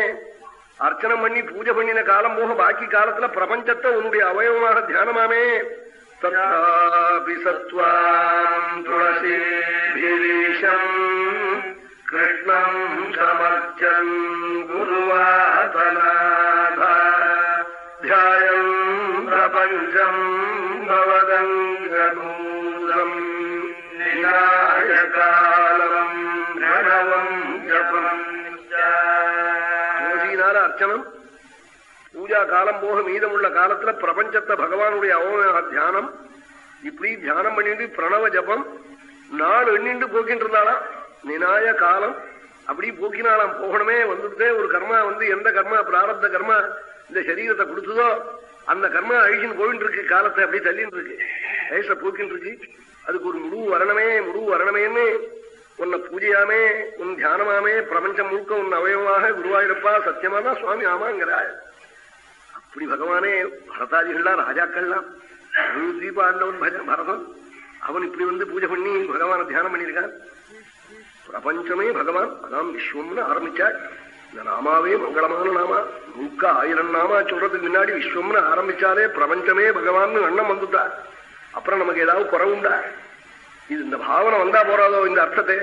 அர்ச்சனம் பண்ணி பூஜை பண்ணின காலம் போக பாக்கி காலத்துல பிரபஞ்சத்தை உன்னுடைய அவயவமாக தியானமாமே. தத்தாபி சத்வாம் துளசி கிருஷ்ணம் சமர்ச்சன் குருவாதனாயம் பிரபஞ்சம் பவதங்கூலம் நிநாயகா. பூஜா காலம் போக மீதமுள்ள காலத்துல பிரபஞ்சத்தை பகவானுடைய அவமான தியானம் இப்படி தியானம் பண்ணிட்டு பிரணவ ஜபம் நாள் எண்ணிண்டு போக்கிட்டு இருந்தாலாம் நினாய காலம். அப்படி போக்கினாலாம் போகணுமே வந்துட்டே ஒரு கர்மா வந்து எந்த கர்மா பிராரப்த கர்மா இந்த சரீரத்தை கொடுத்ததோ அந்த கர்மா அழிச்சுன்னு போயிட்டு இருக்கு. காலத்தை அப்படி தள்ளின்னு இருக்கு. வயச போக்கின்னு இருக்கு. அதுக்கு ஒரு முழு வரணமே முழு வரணமேன்னு உன்னை பூஜையாமே உன் தியானமாமே பிரபஞ்சம் முழுக்க உன் அவயவமாக குருவாயிருப்பா சத்தியமா தான் சுவாமி ஆமாங்கிறாய் அப்படி பகவானே பரதாதிகள்லாம் ராஜாக்கள்லாம் தீபாண்டவன் பஜ பரதன் அவன் இப்படி வந்து பூஜை பண்ணி பகவான தியானம் பண்ணியிருக்கான் பிரபஞ்சமே பகவான் அதான் விஸ்வம்னு ஆரம்பிச்சாள் இந்த நாமாவே மங்களமான நாமா நூக்க ஆயிரம் நாமா சொல்றதுக்கு முன்னாடி விஸ்வம்னு ஆரம்பிச்சாலே பிரபஞ்சமே பகவான் எண்ணம் வந்துட்டா அப்புறம் நமக்கு ஏதாவது குறவுண்டா இது இந்த பாவனை வந்தா போறாதோ இந்த அர்த்தத்தை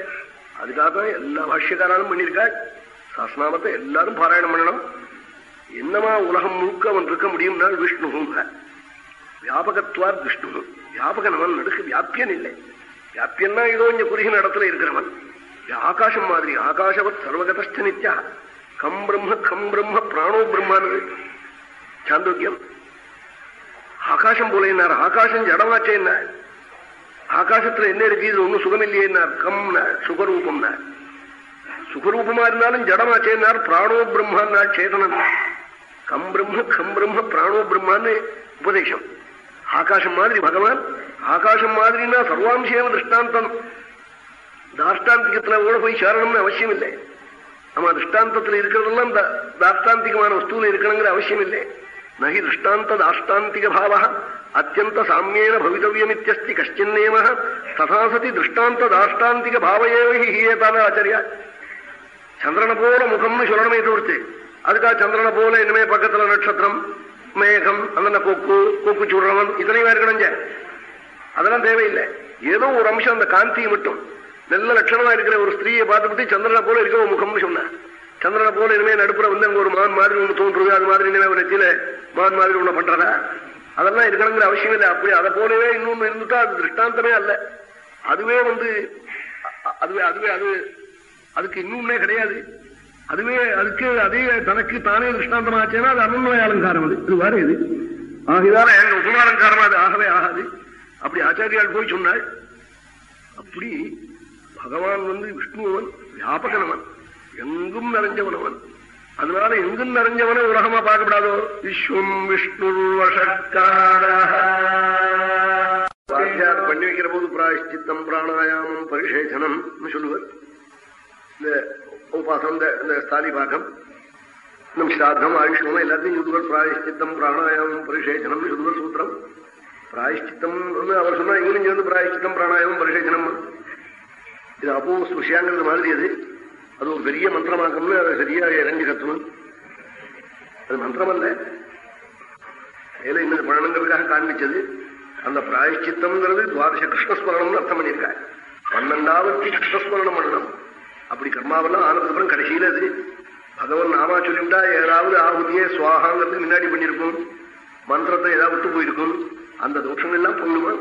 அதுக்காக தான் எல்லா பாஷ்யக்காராலும் பண்ணியிருக்காள் சாஸ்நாமத்தை எல்லாரும் பாராயணம் பண்ணணும்। என்னமா உலகம் முழுக்க அவன் இருக்க முடியும்னால் விஷ்ணுவும் வியாபகத்வார் விஷ்ணு. வியாபகன் அவன் நடுக்கு வியாபியன் இல்லை. வியாபியன்னா ஏதோ இங்க குறுகின இடத்துல இருக்கிறவன். ஆகாசம் மாதிரி ஆகாசவத் சர்வகதஸ்த நித்யா. கம் பிரம்ம கம் பிரம்ம பிராணோ பிரம்மானது. சாந்தோக்கியம். ஆகாசம் போல என்னார்? ஆகாசம் ஜடமாச்சே என்ன ஆகாசத்துல என்ன இருக்கு? இது ஒன்னும் சுகம் இல்லையே கம் சுகரூபம்னார். சுகரூபமா இருந்தாலும் ஜடமாச்சேன்னார் பிராணோ பிரம்மான்னார் சேதனம் கம் பிரம்ம கம் பிரம்ம பிராணோ பிரம்மான்னு உபதேசம் ஆகாசம் மாதிரி பகவான் ஆகாசம் மாதிரின்னா சர்வாம்சேவ திருஷ்டாந்தம் தாஷ்டாந்திகத்துல கூட போய் சேரணும்னு அவசியம் இல்லை நம்ம திருஷ்டாந்தத்துல இருக்கிறதெல்லாம் தாஷ்டாந்திகமான வஸ்துல இருக்கணுங்கிற அவசியம் இல்லை நகி திருஷ்டாந்த தாஷ்டாந்திக பாவ அத்தியந்த சாமியேன பவிதவியமித்யஸ்தி கஷ்டின்னேம ததா சதி திருஷ்டாந்த தாஷ்டாந்திக பாவையேவ ஹீயேதான ஆச்சரியா சந்திரனை போல முகம்னு சொல்லணுமே தவிர்த்து அதுக்காக சந்திரனை போல இனிமே பக்கத்துல நட்சத்திரம் மேகம் அந்த கொக்கு கொக்கு சுடுறவன் இத்தனையும் இருக்கணும் அதெல்லாம் தேவையில்லை. ஏதோ ஒரு அம்சம் அந்த காந்தியை மட்டும். நல்ல லட்சணமா இருக்கிற ஒரு ஸ்திரீயை பார்த்துட்டு சந்திரனை போல இருக்க ஒரு முகம்னு சொன்னேன் சந்திரனை போல இனிமே நடுப்புற வந்து அங்க ஒரு மான் மாதிரி ஒண்ணு தோன்றுறது அது மாதிரி இனிமே ஒரு நெத்தியில மான் மாதிரி ஒண்ணு பண்றதா? அதெல்லாம் இருக்கணுங்கிற அவசியம் இல்லை. அப்படி அதை போலவே இன்னொன்னு இருந்துட்டா அது திருஷ்டாந்தமே அல்ல. அதுவே வந்து அதுவே அதுவே அது அதுக்கு இன்னொன்னே கிடையாது. அதுவே அதுக்கு அதே தனக்கு தானே திருஷ்டாந்தமாச்சேன்னா அது அருண்மய அலங்காரம் அது. இது வேற இது. ஆகிதால எங்க உபமாலங்காரமா அது ஆகவே ஆகாது. அப்படி ஆச்சாரியால் போய் சொன்னாள். அப்படி பகவான் வந்து விஷ்ணுவன் வியாபகனவன் எங்கும் நிறைஞ்சவனவன். அதனால எங்கும் நிறைஞ்சவன உலகமா பார்க்கப்படாதோ? விஸ்வம் விஷ்ணு பண்ணி வைக்கிற போது பிராயஷ்டித்தம் பிராணாயாமம் பரிசேஷனம் சொல்லுவார்? உபாசம் இந்த ஸ்தாலி பாகம் நம் ஸ்ராத்தம் ஆயுஷ்மம் எல்லாத்தையும் சொல்லுவர் பிராயஷ்டித்தம் பிராணாயாமம் பரிசேஷனம் சொல்லுவர் சூத்திரம் பிராயஷ்டித்தம் அவர் சொன்னா இங்கேயும் சேர்ந்து பிராயஷ்டித்தம் பிராணாயாமம் பரிசேஷனம் இது அப்போ ஸ்புஷியாங்கிறது மாதிரி அது அது ஒரு பெரிய மந்திரமாக்கம்னு அதை சரியா இறங்கி கத்தணும் அது மந்திரம் அல்ல மேல இந்த பழனங்களுக்காக காண்பிச்சது அந்த பிராயஷ்டித்தம்ங்கிறது துவாதச கிருஷ்ணஸ்மரணம்னு அர்த்தம் பண்ணியிருக்காரு பன்னெண்டாவது கிருஷ்ணஸ்மரணம் பண்ணணும் அப்படி கர்மாவெல்லாம் ஆனதுக்கப்புறம் கடைசியில அது பகவான் நாமா சொல்லிவிட்டா ஏதாவது ஆகுதியே சுவாகாங்கிறதுக்கு முன்னாடி பண்ணியிருக்கும். மந்திரத்தை ஏதாவது விட்டு போயிருக்கும். அந்த தோஷம் எல்லாம் பொண்ணுமா?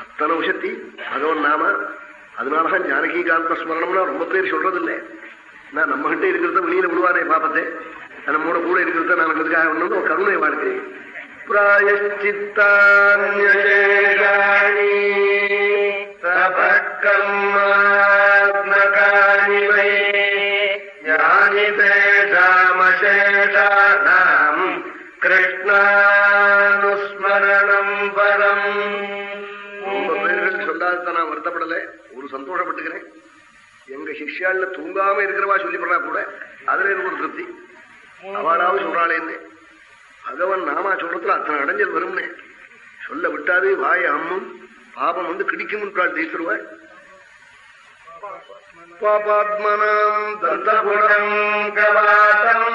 அத்தனை உஷத்தி பகவான் நாம அதனாலதான் ஜானகி காந்த ஸ்மரணம்னா ரொம்ப பேர் சொல்றது இல்லை நான் நம்ம கிட்ட இருக்கிறத வெளியில விடுவானே பாப்பத்தை. நம்மோட கூட இருக்கிறத நான் இருக்கிறதுக்காக ஒண்ணு கருணை வாழ்க்கை. பிராயஷ்டித்தான்யசேஷாணி தபக்கர்மாத்மகானி வை யானி கிருஷ்ணானுஸ்மரணம் பரம். ரொம்ப சொல்லாத நான் வருத்தப்படல. ஒரு சந்தோஷப்பட்டுக்கிறேன். எங்க சிஷ்யால தூங்காம இருக்கிறவா சொல்லிப்படுறா கூட அதுல எனக்கு ஒரு திருப்தி. அவளாவது சொல்றாளேன்னு பகவன் நாமா சொல்றதுல அத்தனை அடைஞ்சல் வரும்னே. சொல்ல விட்டாது வாய அம்மும் பாபம் வந்து கிடிக்கும் தீர்த்துருவாள் பாபாத்மனாம் தந்தபுரம் கவாட்டம்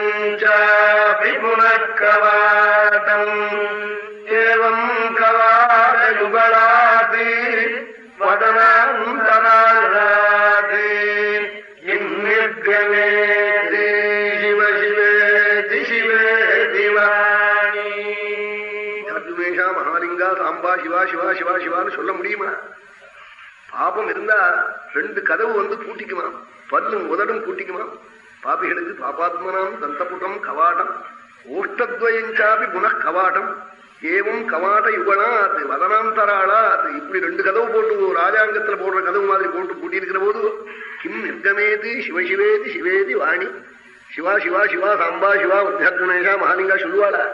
ஓஷ்டத்வயஞ்சாபி புனக்கவாட்டம் ஏவம் கவாடயுகளாதி வதனாந்தராதி இந்நிர்கமேதி சிவ சிவேதி சிவேதி வாணி மகாலிங்கா சாம்பா சிவா சிவா சிவா சிவான்னு சொல்ல முடியுமா பாபம் இருந்தா ரெண்டு கதவு வந்து பூட்டிக்குமா பல்லும் உதடும் பூட்டிக்குமா பாபிகளுக்கு பாபாத்மனாம் தந்தபுட்டம் கவாட்டம் ஓஷ்டத்வயஞ்சாபி புனഃ கவாட்டம் ஏவம் கவாட்ட வதனாந்தராளா அது இப்படி ரெண்டு கதவு போட்டு ராஜாங்கத்துல போடுற கதவு மாதிரி போட்டு பூட்டி போது கிம் நிர்கமேதி சிவசிவேதி சிவேதி வாணி. சிவா சிவா சிவா சாம்பா சிவா உத்தியாத்மனேஷா மகாலிங்கா சொல்லுவாளா.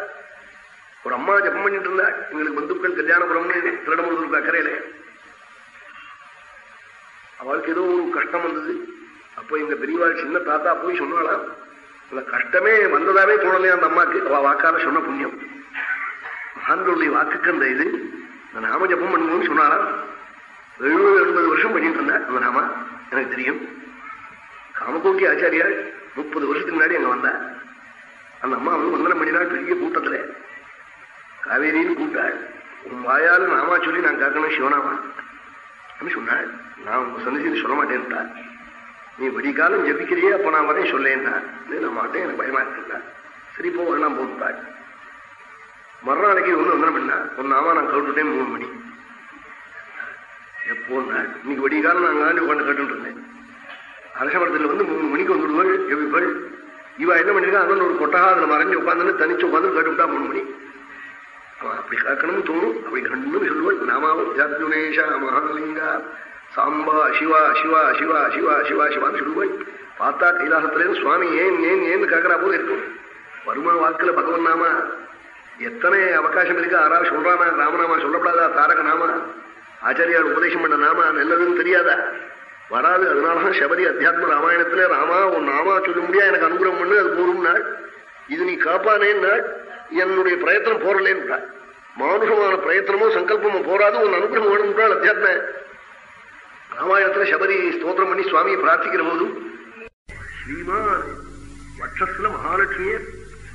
ஒரு அம்மா ஜப்பம் பண்ணிட்டு இருந்தா எங்களுக்கு பந்துக்கள் கல்யாணபுரம்னு திருடமுழுக்கு அக்கறையில. அவளுக்கு ஏதோ ஒரு கஷ்டம் வந்தது. அப்போ எங்க பெரியவாள் சின்ன தாத்தா போய் சொன்னாலாம் அந்த கஷ்டமே வந்ததாவே தோணலையா அந்த அம்மாக்கு. அவ வாக்கால சொன்ன புண்ணியம். மகான்களுடைய வாக்குக்கு அந்த இது. இந்த நாம ஜப்பம் பண்ணுவோம்னு சொன்னாலாம் எழுபது எண்பது வருஷம் பண்ணிட்டு இருந்தா அந்த நாமா. எனக்கு தெரியும். காமகோட்டி ஆச்சாரியா முப்பது வருஷத்துக்கு முன்னாடி அங்க வந்தா. அந்த அம்மா வந்து மணி நேரம் பெரிய கூட்டத்துல. காவேரின்னு கூட்டாள் உன் வாயாலும் நாமா சொல்லி நான் கேட்கணும் சிவனாமா? சொன்னாள் நான் உங்க சந்திச்சு சொல்ல மாட்டேன்ட்டா நீ விடிகாலம் ஜபிக்கிறியே அப்ப நான் வரேன் சொல்லேன்னா நான் மாட்டேன் எனக்கு பயமா இருக்கா சரி போ எல்லாம் போட்டாள் மறுநாளைக்கு ஒண்ணு வந்தனம் பண்ணா ஒரு நான் கவுட்டுட்டேன் மூணு மணி. எப்போன்னா இன்னைக்கு விடிகாலம் நான் அங்காண்டு உட்காந்து கேட்டு இருந்தேன். அரசமரத்தில் வந்து மூணு மணிக்கு வந்துடுவாள் ஜபிப்பாள் இவ என்ன பண்ணிருக்கா அதனால ஒரு கொட்டகா அதுல மறைஞ்சு உட்காந்து தனிச்சு உட்காந்து கேட்டுவிட்டா மூணு மணி. அப்படி காக்கணும்னு தோணும் அப்படி கண்ணும் சொல்லுவாள் நாமாவும் ஜாத்யுனேஷா மகாலிங்கா சாம்பா சிவா சிவா சிவா சிவா சிவா சிவான்னு சொல்லுவாள் பார்த்தா கைலாசத்திலேருந்து சுவாமி ஏன் ஏன் ஏன்னு கேட்கறா போது இருக்கும் வருமா வாக்குல பகவன் நாமா எத்தனை அவகாசம் இருக்கு ஆறாவது சொல்றானா ராமநாமா சொல்லப்படாதா தாரக நாமா ஆச்சாரியார் உபதேசம் பண்ண நாமா நல்லதுன்னு தெரியாதா வராது அதனாலதான் சபரி அத்தியாத்ம ராமாயணத்துல ராமா உன் நாமா சொல்ல முடியா எனக்கு அனுகிரகம் பண்ணு அது போரும் நாள் இது நீ காப்பானேன்னா என்னுடைய பிரயத்தனம் போறலேன்னு மானுஷமான பிரயத்தனமோ சங்கல்பமோ போராது. உன் அனுகிரகம் வேணும்ன்றால் அத்தியாத்ம ராமாயணத்துல சபரி ஸ்தோத்திரம் பண்ணி சுவாமியை பிரார்த்திக்கிற போது ஸ்ரீமான் வட்சத்துல மகாலட்சுமியே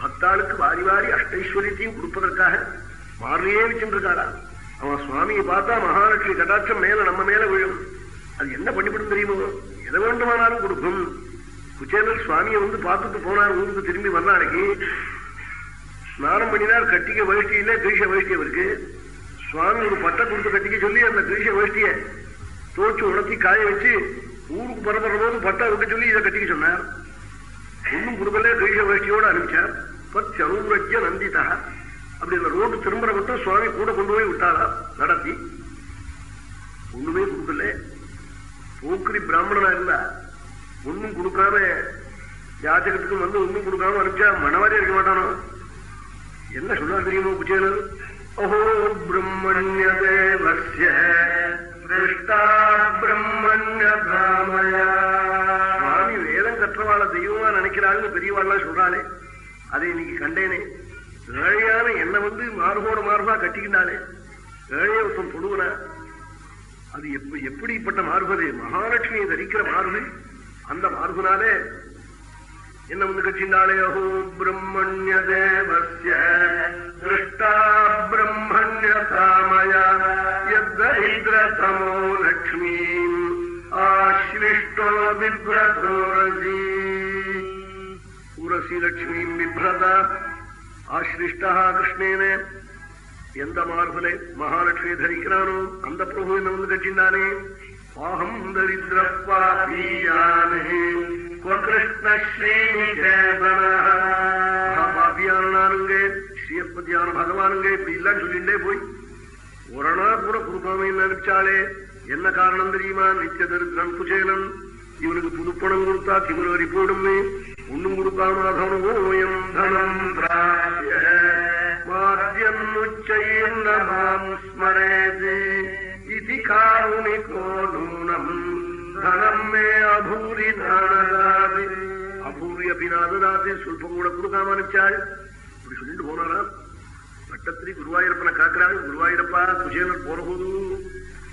பக்தாளுக்கு வாரி வாரி அஷ்டைஸ்வரியத்தையும் கொடுப்பதற்காக மாறியே வச்சுருக்காளா அவன் சுவாமியை பார்த்தா மகாலட்சுமி கடாட்சம் மேல நம்ம மேல விழும். அது என்ன பண்ணிவிடும் தெரியுமோ? எதை வேண்டுமானாலும் கொடுக்கும். குச்சேலர் சுவாமியை வந்து பார்த்துட்டு போனார் ஊருக்கு திரும்பி வந்தானைக்கு ஸ்நானம் பண்ணினால் கட்டிக்க வேஷ்டியில கிரீஷ வேஷ்டி அவருக்கு. சுவாமி ஒரு பட்டை கொடுத்து கட்டிக்க சொல்லி அந்த கிரீஷ வேஷ்டிய தோச்சு உணர்த்தி காய வச்சு ஊருக்கு புறப்படுற போது பட்டை விட்டு சொல்லி இதை கட்டிக்க சொன்னார். ஒன்னும் கொடுக்கல கிரீஷ வேஷ்டியோட அனுப்பிச்சார். பச்சரூரஜ்ய நந்திதா. அப்படி அந்த ரோடு திரும்புற மட்டும் சுவாமி கூட கொண்டு போய் விட்டாரா? நடத்தி. ஒண்ணுமே கொடுக்கல. போக்குரி பிராமணனா இருந்தா ஒன்னும் கொடுக்காம ஜாதகத்துக்கும் வந்து ஒன்னும் கொடுக்காம அனுப்பிச்சா மனவாரி இருக்க மாட்டானோ? என்ன சொல்ல தெரியுமோ குச்சேனர் அஹோ பிரம்மண்ய தேவசிய சிருஷ்டா பிரம்மண்ய சுவாமி வேதம் கற்றவாள தெய்வமா நினைக்கிறாள்னு பெரியவாள்லாம் சொல்றாளே. அதை இன்னைக்கு கண்டேனே. ஏழையான என்ன வந்து மார்போட மார்பா கட்டிக்கினாலே ஏழைய ஒருத்தன் தொடுவன? அது எப்ப எப்படிப்பட்ட மார்பது மகாலட்சுமியை தரிக்கிற மார்பு? அந்த மார்புனாலே என்ன வந்து கட்சிண்டாளே அஹோ பிரம்மண்ய தேவஸ்ய திருஷ்டா பிரம்மண்ய சாமயா யத்தரித்ரதமோ லக்ஷ்மீ ஆஸ்லிஷ்டோ விப்ரதோரசி உரசி லக்ஷ்மீம் விப்ரதா ஆஸ்லிஷ்டா கிருஷ்ணேனே எந்த மார்பலை மகாலட்சுமி தரிக்கிறானோ அந்த பிரபு என்ன வந்து கட்சிண்டானே பாகம் தரித்திரப்பாபியானே மகாபாபியானானுங்க ஸ்ரீயப்பதியான பகவானுங்க இப்படி எல்லாம் சொல்லிண்டே போய் ஒரு நாள் கூட கொடுக்காம நினைச்சாலே என்ன காரணம் தெரியுமா நித்திய தரித்திரன் குச்சேலன் இவனுக்கு புதுப்பணம் கொடுத்தா திமிரி போடுமே ஒண்ணும் கொடுக்காம அதனோயம் தனம் மாத்தியன்னுச்சையம் ஸ்மரேது இது காருணிகோ நூனம் தனம் மே அபூரி நானதாது அபூரி அபிநாததாது சொல்பம் கூட கொடுக்காம அனுப்பிச்சாள். இப்படி சொல்லிட்டு போனாரா பட்டத்திரி குருவாயூரப்பனை காக்கிறாள். குருவாயூரப்பா குஜேலர் போற போது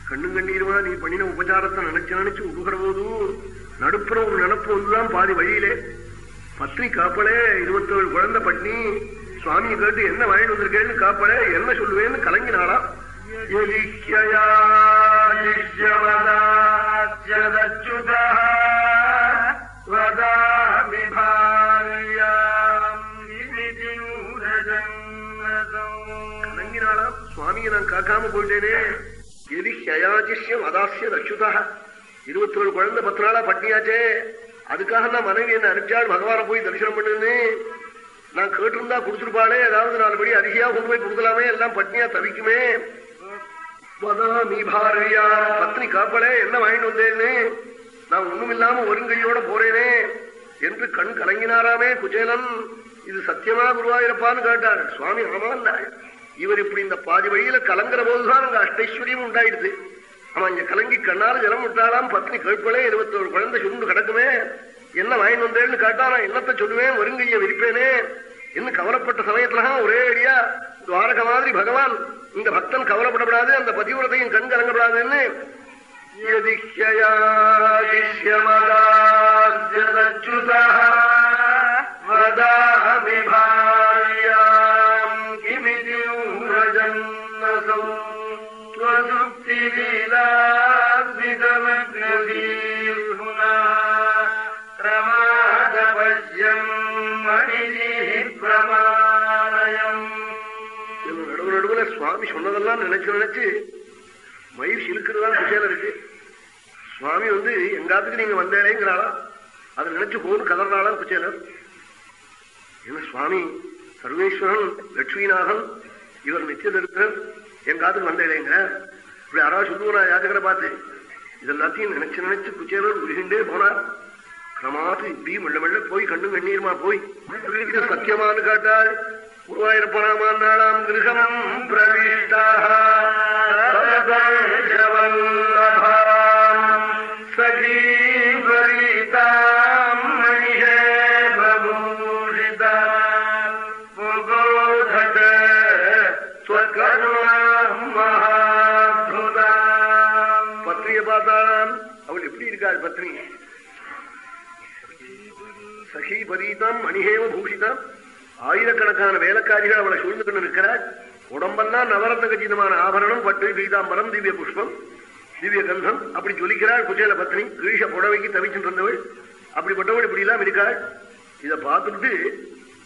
கண்ணும் கண்ணீருமா நீ பண்ணின உபச்சாரத்தை நினைச்சு நினைச்சு உருகிற போது நடுப்புற ஒரு நினப்பு வந்துதான் பாதி வழியிலே. பத்னி காப்பலே இருபத்தேழு குழந்தை பட்னி. சுவாமியை கேட்டு என்ன வாங்கிட்டு வந்திருக்கேன்னு காப்பல என்ன சொல்லுவேன்னு கலங்கினாளா கலங்கினாளா சுவாமியை நான் காக்காம போயிட்டேனே எலி ஹயாஜிஷ்யம் அதாசிய அச்சுதா இருபத்தி ஏழு குழந்தை பத்து நாளா பட்னியாச்சே அதுக்காக நான் மனைவி என்ன அனுப்பிச்சாள் பகவான போய் தரிசனம் பண்ணுன்னு நான் கேட்டிருந்தா கொடுத்துருப்பாளே ஏதாவது நாலுபடி அதிகையா கொண்டு போய் கொடுக்கலாமே எல்லாம் பட்னியா தவிக்குமே பாரதியா. பத்னி காப்பலே என்ன வாங்கிட்டு வந்தேன்னு? நான் ஒண்ணும் இல்லாம ஒருங்கையோட போறேனே என்று கண் கலங்கினாராமே குஜேலன். இது சத்தியமா குருவாயிருப்பான்னு கேட்டார். சுவாமி ஆமா இவர் இப்படி இந்த பாதி வழியில கலங்குற போதுதான் அங்க அஷ்டைஸ்வரியம் உண்டாயிடுது. ஆமா இங்க கலங்கி கண்ணால ஜலம் விட்டாலாம் பத்னி கேட்பளே இருபத்தோரு குழந்தை சுண்டு கிடக்குமே. என்ன வாங்கி வந்தேன்னு கேட்டா நான் என்னத்த சொல்லுவேன்? ஒருங்கைய விரிப்பேனே. இன்னும் கவலைப்பட்ட சமயத்துலதான் ஒரே அடியா துவாரக மாதிரி பகவான் இந்த பக்தன் கவலைப்படப்படாது அந்த பதிவுரத்தையும் கண் கலங்கப்படாதுன்னு வதாமி நடுவு நடுவுல சுவாமி சொன்னதெல்லாம் நினைச்சு நினைச்சு மயில் சிலுக்கிறதான் குசேல இருக்கு. சுவாமி வந்து எங்காத்துக்கு நீங்க வந்தேங்கிறாளா அதை நினைச்சு போன்னு கதறாளா குச்சேலர். என்ன சுவாமி சர்வேஸ்வரன் லட்சுமிநாதன் இவர் நிச்சயதரித்திரன் எங்காத்துக்கு வந்தேங்க இப்படி யாராவது சொல்லுவோம் நான் யாத்துக்கிற பார்த்து இதெல்லாத்தையும் நினைச்சு நினைச்சு குச்சேலர் உருகின்றே போனார். கிரமாத்து இப்படி மெல்ல மெல்ல போய் கண்ணு கண்ணீருமா போய். இது சத்தியமானு காட்டாள் குருவாயிரப்பணாமாம் கிரகம் பிரவிஷ்டா சகீவரிதாம் மணிஷே பபூஷிதா புகோதத ஸ்வகருணாம் மகாத்முதாம். பத்னியை பார்த்தாளாம் அவள் எப்படி இருக்காள் பத்னி? சகி பரீதம் மணிகேவ பூஷிதம். ஆயிரக்கணக்கான வேலைக்காரிகள் அவளை சூழ்ந்து கொண்டு இருக்கிறாள் உடம்பெல்லாம் நவரத்ன கச்சிதமான ஆபரணம் பட்டு பீதாம்பரம் திவ்ய புஷ்பம் திவ்ய கந்தம். அப்படி ஜொலிக்கிறாள் குச்சேல பத்னி. கிரீஷ புடவைக்கு தவிச்சுட்டு இருந்தவள். அப்படிப்பட்டவள் இப்படி எல்லாம் இருக்காள். இதை பார்த்துட்டு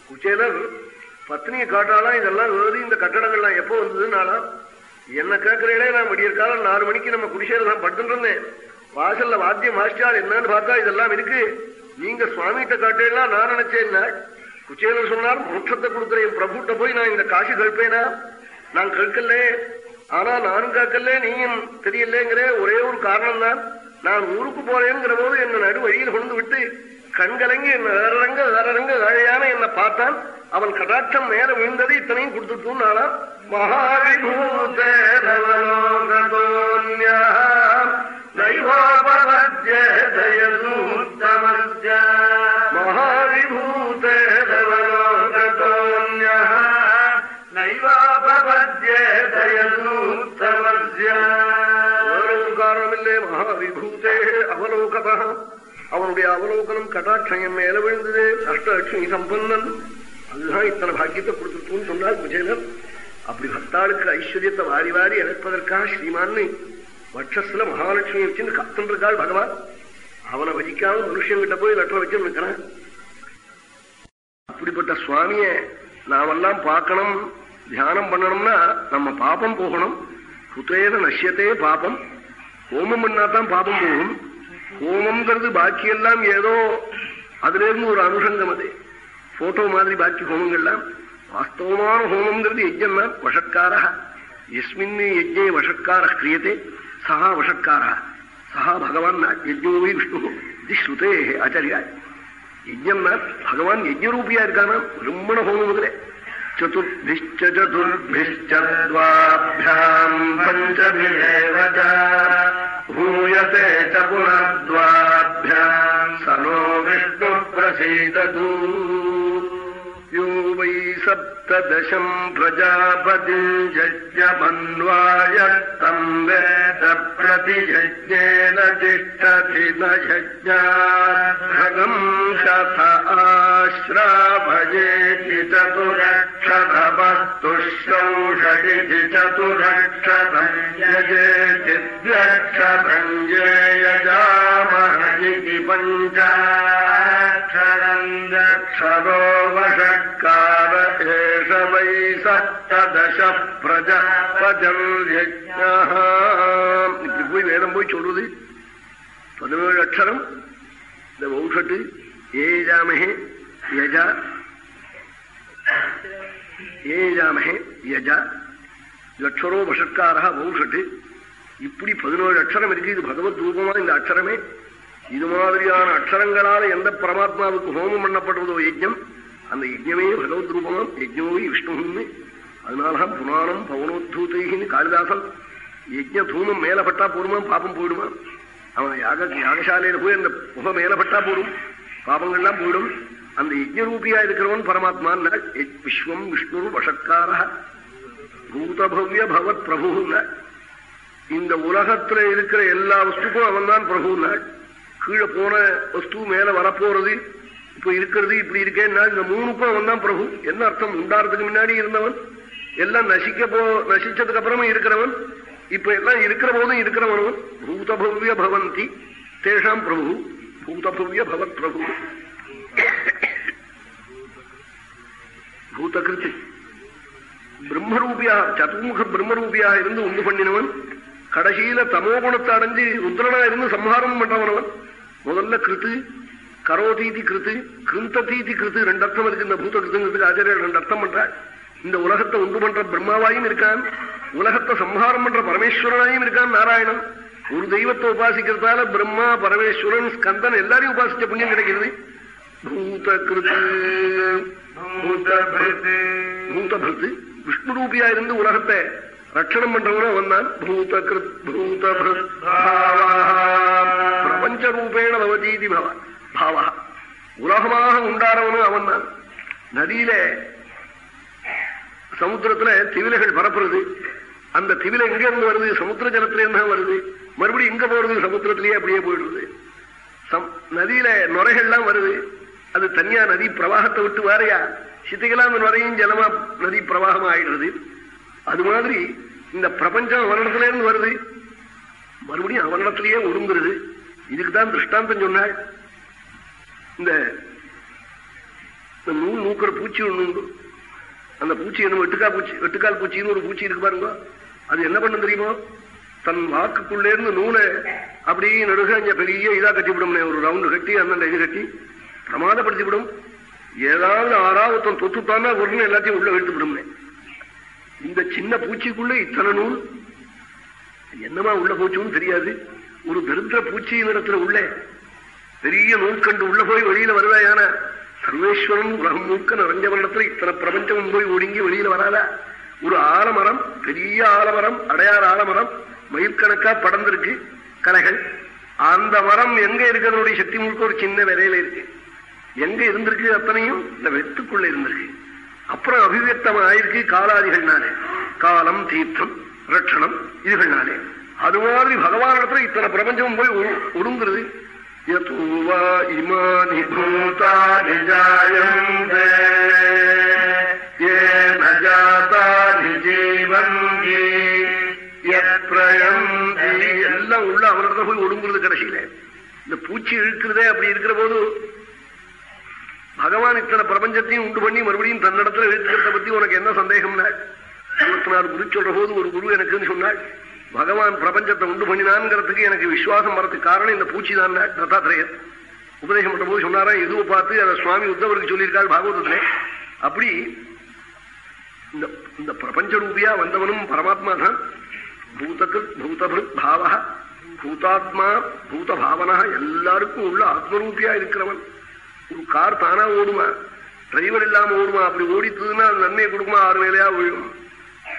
குச்சேலர் பத்னியை காட்டாலாம் இதெல்லாம் எழுதி இந்த கட்டடங்கள்லாம் எப்போ வந்ததுனாலாம் என்ன கேட்கிறீங்களே நான் விடியற் காலம் நாலு மணிக்கு நம்ம குடிசையில தான் படுத்துட்டு இருந்தேன். வாசல்ல வாத்தியம் வாசிச்சால் என்னன்னு பார்த்தா இதெல்லாம் இருக்கு. நீங்க சுவாமிகிட்ட காட்டேன்னா நான் நினைச்சேன் குச்சேலர் சொன்னார் மோட்சத்தை கொடுக்குற என் பிரபுட்ட போய் நான் இந்த காசு கழிப்பேனா நான் கேட்கல ஆனா நானும் காக்கல நீயும் தெரியலங்கிற ஒரே ஒரு காரணம் தான் நான் ஊருக்கு போறேங்கிற போது என்ன நடு வழியில் கொண்டு விட்டு கண்கலங்கி என்ன வேறரங்க வேறரங்க வேழையான என்ன பார்த்தான். அவன் கடாட்சம் மேல விழுந்ததை இத்தனையும் கொடுத்துட்டும் நாளா மகாவிபூதேரவலோகதோன்யா நைவோபமத்யதயதூத்தமத்ய மகாவிபூதேரவலோகதோன்யா நைவோபமத்யதயதூத்தமத்ய வேற மகாவிபூதே அவலோகதா அவனுடைய அவலோகனம் கடாட்சயம் மேல விழுந்தது அஷ்டலட்சுமி சம்பந்தன். அதுதான் இத்தனை பாக்கியத்தை கொடுத்துட்டுன்னு சொன்னார் குஜேனர் அப்படி பக்தாளுக்கு ஐஸ்வர்யத்தை வாரி வாரி இணைப்பதற்காக ஸ்ரீமான்னு வட்சஸ்ல மகாலட்சுமி வச்சுன்னு கத்தன் இருக்காள் பகவான். அவனை வஜிக்காம மனுஷங்கிட்ட போய் லெட்டர் வச்சு நிற்கிறான் அப்படிப்பட்ட சுவாமிய நாமெல்லாம் பார்க்கணும் தியானம் பண்ணணும்னா நம்ம பாபம் போகணும். குத்தேன நஷ்யத்தே பாபம். ஹோமம் பண்ணாதான் பாபம் போகும். ஹோமம்ங்கிறது பாக்கியெல்லாம் ஏதோ அதுல இருந்து ஒரு அனுஷங்கம் அது. போட்டோ மாதிரி பாக்கி ஹோமங்கள்லாம் வாஸ்தவமான ஹோமம்ங்கிறது யஜ்யம் தான் வஷட்கார எஸ்மின் யஜ்ஞே வஷட்கார கிரியதே சஹா வஷட்கார சஹா பகவான் யஜ்ஞோ வை விஷ்ணு இது ஸ்ருதே ஆச்சாரியா யஜ்யம் பகவான் யஜ்ஞரூபியா இருக்கானா பிரம்மண ஹோமம் முதலே चतुर्भिश्च चतुर्भिश्चत्वाभ्याम् पञ्चभिरेव च भूयते च पुनर्द्वाभ्याम् स नो विष्णुः प्रसीदतु यो वै दशम् प्रजापति यज्ञवन्वायस्तप्रति यज्ञेन तिष्ठति न यज्ञा भ्रगं शत आश्रा भजेति चतुरक्षतवस्तुश्रौषयिति यजेति द्यक्षतं ये यजाव इति पञ्चा शरन्द्ररोवषकार एष वै सप्तदश பிரஜபதம் இப்படி போய் வேதம் போய் சொல்றது பதினேழு அக்ஷரம் இந்த வௌஷட்டு ஏஜாமஹே யஜா ஏஜாமஹே யஜா அக்ஷரோ வஷட்காரா வௌஷட்டு இப்படி பதினேழு அக்ஷரம் இருக்கு இது பகவத் ரூபமா இந்த அக்ஷரமே இது மாதிரியான அக்ஷரங்களால எந்த பரமாத்மாவுக்கு ஹோமம் பண்ணப்படுறதோ யஜ்யம் அந்த யஜ்யமே பகவத் ரூபமாம் யஜ்யமோய் விஷ்ணுன்னு அதனாலதான் புராணம் பவனோத்தூத்தைன்னு காளிதாசன் யஜ்ய தூமம் மேலப்பட்டா போருமா பாபம் போயிடுமா அவன் யாக யாகசாலையில போய் அந்த புகை மேலப்பட்டா போடும் பாபங்கள்லாம் போயிடும் அந்த யஜ்யரூபியா இருக்கிறவன் பரமாத்மான் விஸ்வம் விஷ்ணு வஷக்கார பூதபவ்ய பவத் பிரபுன்னா இந்த உலகத்துல இருக்கிற எல்லா வஸ்துக்கும் அவன் தான் பிரபுன்னா கீழே போன வஸ்து மேல வரப்போறது இப்ப இருக்கிறது இப்படி இருக்கேன்னா இந்த மூணுக்கும் அவன் தான் பிரபு. என்ன அர்த்தம்? உண்டாடுறதுக்கு முன்னாடி இருந்தவன் எல்லாம் நசிக்க போ நசிச்சதுக்கு அப்புறமா இருக்கிறவன் இப்ப எல்லாம் இருக்கிற போதும் இருக்கிறவனும். பூதபவ்ய பவந்தி தேஷாம் பிரபு. பூதபவ்ய பவத் பிரபு. பூதகிருத்தி பிரம்மரூபியா சதுர்முக பிரம்மரூபியா இருந்து உண்டு பண்ணினவன் கடைசியில தமோ குணத்தை அடைஞ்சு ருத்ரனா இருந்து சம்ஹாரம் பண்றவனவன். முதல்ல கிருத்து கரோதீதி கிருத்து கிருந்ததீதி கிருத்து ரெண்டு அர்த்தம் இருக்கு இந்த பூத கிருத்துங்கிறதுக்கு ஆச்சாரியர் ரெண்டு அர்த்தம் பண்றாள் இந்த உலகத்தை உண்டு பண்ற பிரம்மாவாயும் இருக்கான் உலகத்தை சம்ஹாரம் பண்ற பரமேஸ்வரனாயும் இருக்கான் நாராயணன். ஒரு தெய்வத்தை உபாசிக்கிறதால பிரம்மா பரமேஸ்வரன் ஸ்கந்தன் எல்லாரையும் உபாசிச்ச புண்ணியம் கிடைக்கிறது. பூத கிருத்து பூதபிருத்து விஷ்ணு ரூபியா இருந்து உலகத்தை ரட்சணம் பண்றவனும் அவன் தான் பூத கிருத் பூத பிரபஞ்ச ரூபேண பவதீதி பவ. பாவா. உலகமாக உண்டானவனும் அவன் தான். நதியில சமுத்திரத்துல திவிலைகள் பரப்புறது. அந்த திவிலை எங்க இருந்து வருது? சமுத்திர ஜலத்துல இருந்தா வருது. மறுபடியும் இங்க போறது சமுத்திரத்திலேயே அப்படியே போயிடுது. நதியில நுரைகள்லாம் வருது. அது தனியா நதி பிரவாகத்தை விட்டு வாரையா? சித்தைகளா அந்த நுரையும் ஜலமா நதி பிரவாகம் ஆயிடுறது அது மாதிரி இந்த பிரபஞ்சம் அவனிடத்துல இருந்து வருது. மறுபடியும் அவனிடத்திலேயே ஒடுங்குறது. இதுக்குதான் திருஷ்டாந்தம் சொன்னாள். இந்த நூல் நூக்கிற பூச்சி ஒண்ணு உண்டு. அந்த பூச்சி என்ன வெட்டுக்கா பூச்சி வெட்டுக்கால் பூச்சின்னு ஒரு பூச்சி இருக்கு பாருங்க. அது என்ன பண்ணும் தெரியுமோ? தன் வாக்குக்குள்ளே இருந்து நூலை அப்படியே நடுக இங்க பெரிய இதா கட்டிவிடும் ஒரு ரவுண்டு கட்டி அந்த இது கட்டி பிரமாதப்படுத்தி விடும் ஏதாவது ஆறாவது தொத்துத்தானா ஒரு எல்லாத்தையும் உள்ள எடுத்து விடும் இந்த சின்ன பூச்சிக்குள்ள இத்தனை நூல்? என்னமா உள்ள போச்சுன்னு தெரியாது. ஒரு தரித்திர பூச்சியின் இடத்துல உள்ளே பெரிய நூல் கண்டு உள்ள போய் வெளியில வருதாயான சர்வேஸ்வரன் உலகம் மூக்க நிறைஞ்சவரிடத்துல இத்தனை பிரபஞ்சமும் போய் ஒடுங்கி வெளியில வராதா. ஒரு ஆலமரம் பெரிய ஆலமரம் அடையாறு ஆலமரம் மயிர்கணக்கா படர்ந்திருக்கு. கலைகள். அந்த மரம் எங்க இருக்கிறதுடைய சக்தி முழுக்க ஒரு சின்ன விலையில இருக்கு. எங்க இருந்திருக்கு அத்தனையும் இந்த வெத்துக்குள்ள இருந்திருக்கு. அப்புறம் அபிவியக்தம் ஆயிருக்கு காலாதிகள்னாலே காலம் தீர்த்தம் ரட்சணம் இதுகள்னாலே அது மாதிரி பகவானிடத்துல இத்தனை பிரபஞ்சம் போய் ஒடுங்குறது. யதூவா இமானி பூதானி ஜாயந்தே ஏன ஜாதானி ஜீவந்தி எல்லாம் உள்ள அவனிடத்துல போய் ஒடுங்குறது கடைசியில இந்த பூச்சி இழுக்கிறதே அப்படி இருக்கிற போது பகவான் இத்தனை பிரபஞ்சத்தையும் உண்டு பண்ணி மறுபடியும் தன்னிடத்துல இழுக்கிறத பத்தி உனக்கு என்ன சந்தேகம்னா? இருபத்தி நாலு குரு சொல்ற போது ஒரு குரு எனக்குன்னு சொன்னாள் பகவான் பிரபஞ்சத்தை உண்டு பண்ணினான்ங்கிறதுக்கு எனக்கு விசுவாசம் வரதுக்கு காரணம் இந்த பூச்சி தான் தத்தாத்திரையர் உபதேசம் பண்ற போது சொன்னாரா எதுவை பார்த்து அதை சுவாமி உத்தவருக்கு சொல்லியிருக்காள் பாகவதத்திலே. அப்படி இந்த பிரபஞ்ச ரூபியா வந்தவனும் பரமாத்மா தான். பூதகிருத் பூதபிருத் பாவா பூதாத்மா பூத பாவனா எல்லாருக்கும் உள்ள ஆத்மரூபியா இருக்கிறவன். ஒரு கார் தானா ஓடுமா? டிரைவர் இல்லாம ஓடுமா? அப்படி ஓடித்ததுன்னா நன்மையை கொடுக்குமா? ஆறு மேலையா விழும்.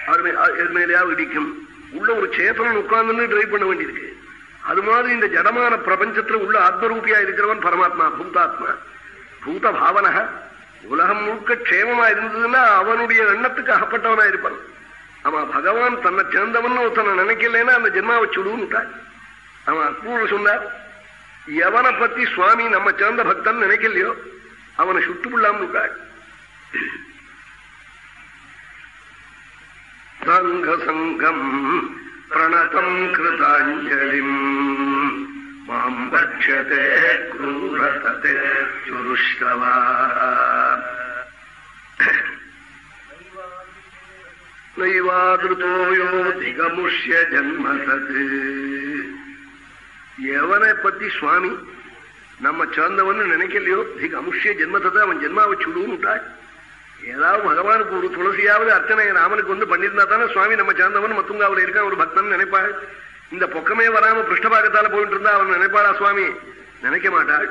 ஆறு மேலையா இடிக்கும். உள்ள ஒரு சேத்தனம் உட்கார்ந்து டிரைவ் பண்ண வேண்டியிருக்கு. அது மாதிரி இந்த ஜடமான பிரபஞ்சத்துல உள்ள ஆத்மரூபியா இருக்கிறவன் பரமாத்மா பூதாத்மா. பூத பாவனக. உலகம் முழுக்க க்ஷேமமா இருந்ததுன்னா அவனுடைய எண்ணத்துக்கு அகப்பட்டவனா இருப்பான். ஆமா பகவான் தன்னை சேர்ந்தவன் ஒருத்தனை நினைக்கலன்னா அந்த ஜென்மாவை சுடுன்னுட்டான். அவன் அக்ரூர் சொன்னார் எவனை பத்தி சுவாமி நம்ம சேர்ந்த பக்தன் நினைக்கலையோ அவனை சுட்டு சங்க சாங்கசங்கம் பிரணதம் கிருதாஞ்சலிம். மாம் பட்சதே குரூரதே சுருஷ்டவா. நைவாதிருத்தோயோ திகமுஷ்ய ஜன்மதது எவனை பத்தி சுவாமி? நம்ம சார்ந்தவன் நினைக்கலையோ? திகமுஷ்ய ஜென்மத்தை அவன் ஜென்மாவை சுடுன்னு ஏதாவது பகவானுக்கு ஒரு துளசியாவது அர்ச்சனை ராமனுக்கு வந்து பண்ணிருந்தா தானே சுவாமி நம்ம சேர்ந்தவன் மத்துங்காவில் இருக்கான் ஒரு பக்தன் நினைப்பாள் இந்த பொக்கமே வராம பிருஷ்டபாகத்தால போயிட்டு இருந்தா அவன் நினைப்பாளா சுவாமி? நினைக்க மாட்டாள்.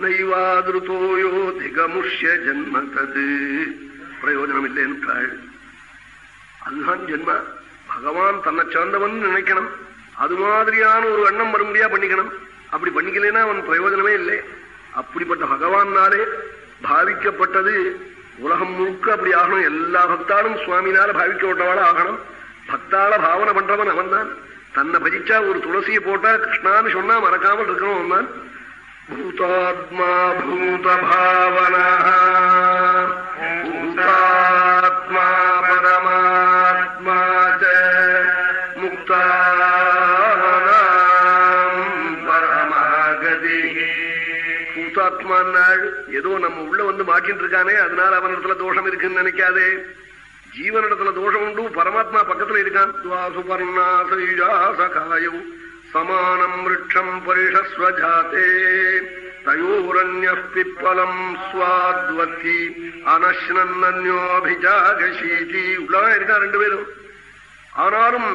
நைவாதிருத்தோயோ திகமுஷ்ய ஜன்ம தது பிரயோஜனம் இல்லைன்றாள் அதுதான் ஜென்மா. பகவான் தன்னை சேர்ந்தவன் நினைக்கணும். அது மாதிரியான ஒரு எண்ணம் வரும்படியா பண்ணிக்கணும். அப்படி பண்ணிக்கலைன்னா அவன் பிரயோஜனமே இல்லை. அப்படிப்பட்ட பகவான்னாலே பாவிக்கப்பட்டது உலகம் முழுக்க அப்படி ஆகணும். எல்லா பக்தாலும் சுவாமினால பாவிக்கப்பட்டவாள ஆகணும். பக்தால பாவனை பண்றவன் அவன் தான் தன்னை பஜிச்சா ஒரு துளசியை போட்டா கிருஷ்ணான்னு சொன்னா மறக்காமல் இருக்கணும் அவன் தான் பூதாத்மா பூத பாவனா. பூதாத்மா பூதாத்மான்னாள் ஏதோ நம்ம உள்ள வந்து மாட்டின்னு இருக்கானே அதனால அவனிடத்துல தோஷம் இருக்குன்னு நினைக்காதே. ஜீவனிடத்துல தோஷம் உண்டு பரமாத்மா பக்கத்துல இருக்கான். சுபர்ணாசகாயு சமானம் விரட்சம் பரிஷஸ்வஜாத்தே தயோரண்ய பிப்பலம் சுவாத்வத்தி அனஷ்னன்யோபிஜாகசீதி உள்ளதான் இருக்கா ரெண்டு பேரும்? ஆனாலும்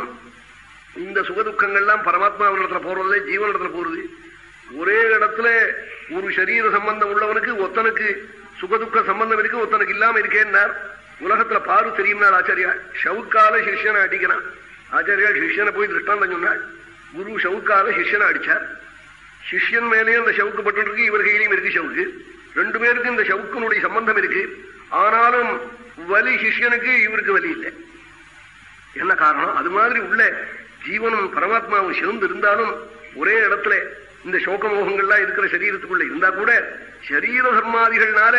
இந்த சுகதுக்கங்கள்லாம் பரமாத்மாவிடத்துல போறதில்லை ஜீவனிடத்துல போறது. ஒரே இடத்துல ஒரு சரீர சம்பந்தம் உள்ளவனுக்கு ஒத்தனுக்கு சுகதுக்க சம்பந்தம் இருக்கு ஒத்தனுக்கு இல்லாம இருக்கேன்னார். உலகத்துல பாரு தெரியும்னார் ஆச்சாரியா ஷவுக்கால சிஷ்யனை அடிக்கிறான். ஆச்சாரியா சிஷ்யனை போய் திருஷ்டாந்தம் சொன்னாள் குரு ஷவுக்கால சிஷ்யனை அடிச்சார். சிஷ்யன் மேலேயும் இந்த ஷவுக்கு பட்டு இருக்கு இவர் கையிலையும் இருக்கு ஷவுக்கு. ரெண்டு பேருக்கும் இந்த ஷவுக்கனுடைய சம்பந்தம் இருக்கு. ஆனாலும் வலி சிஷ்யனுக்கு இவருக்கு வலி இல்லை. என்ன காரணம்? அது மாதிரி உள்ள ஜீவனும் பரமாத்மாவும் சேர்ந்து இருந்தாலும் ஒரே இடத்துல இந்த சோகமோகங்கள்லாம் இருக்கிற சரீரத்துக்குள்ள இருந்தா கூட சரீர தர்மாதிகள்னால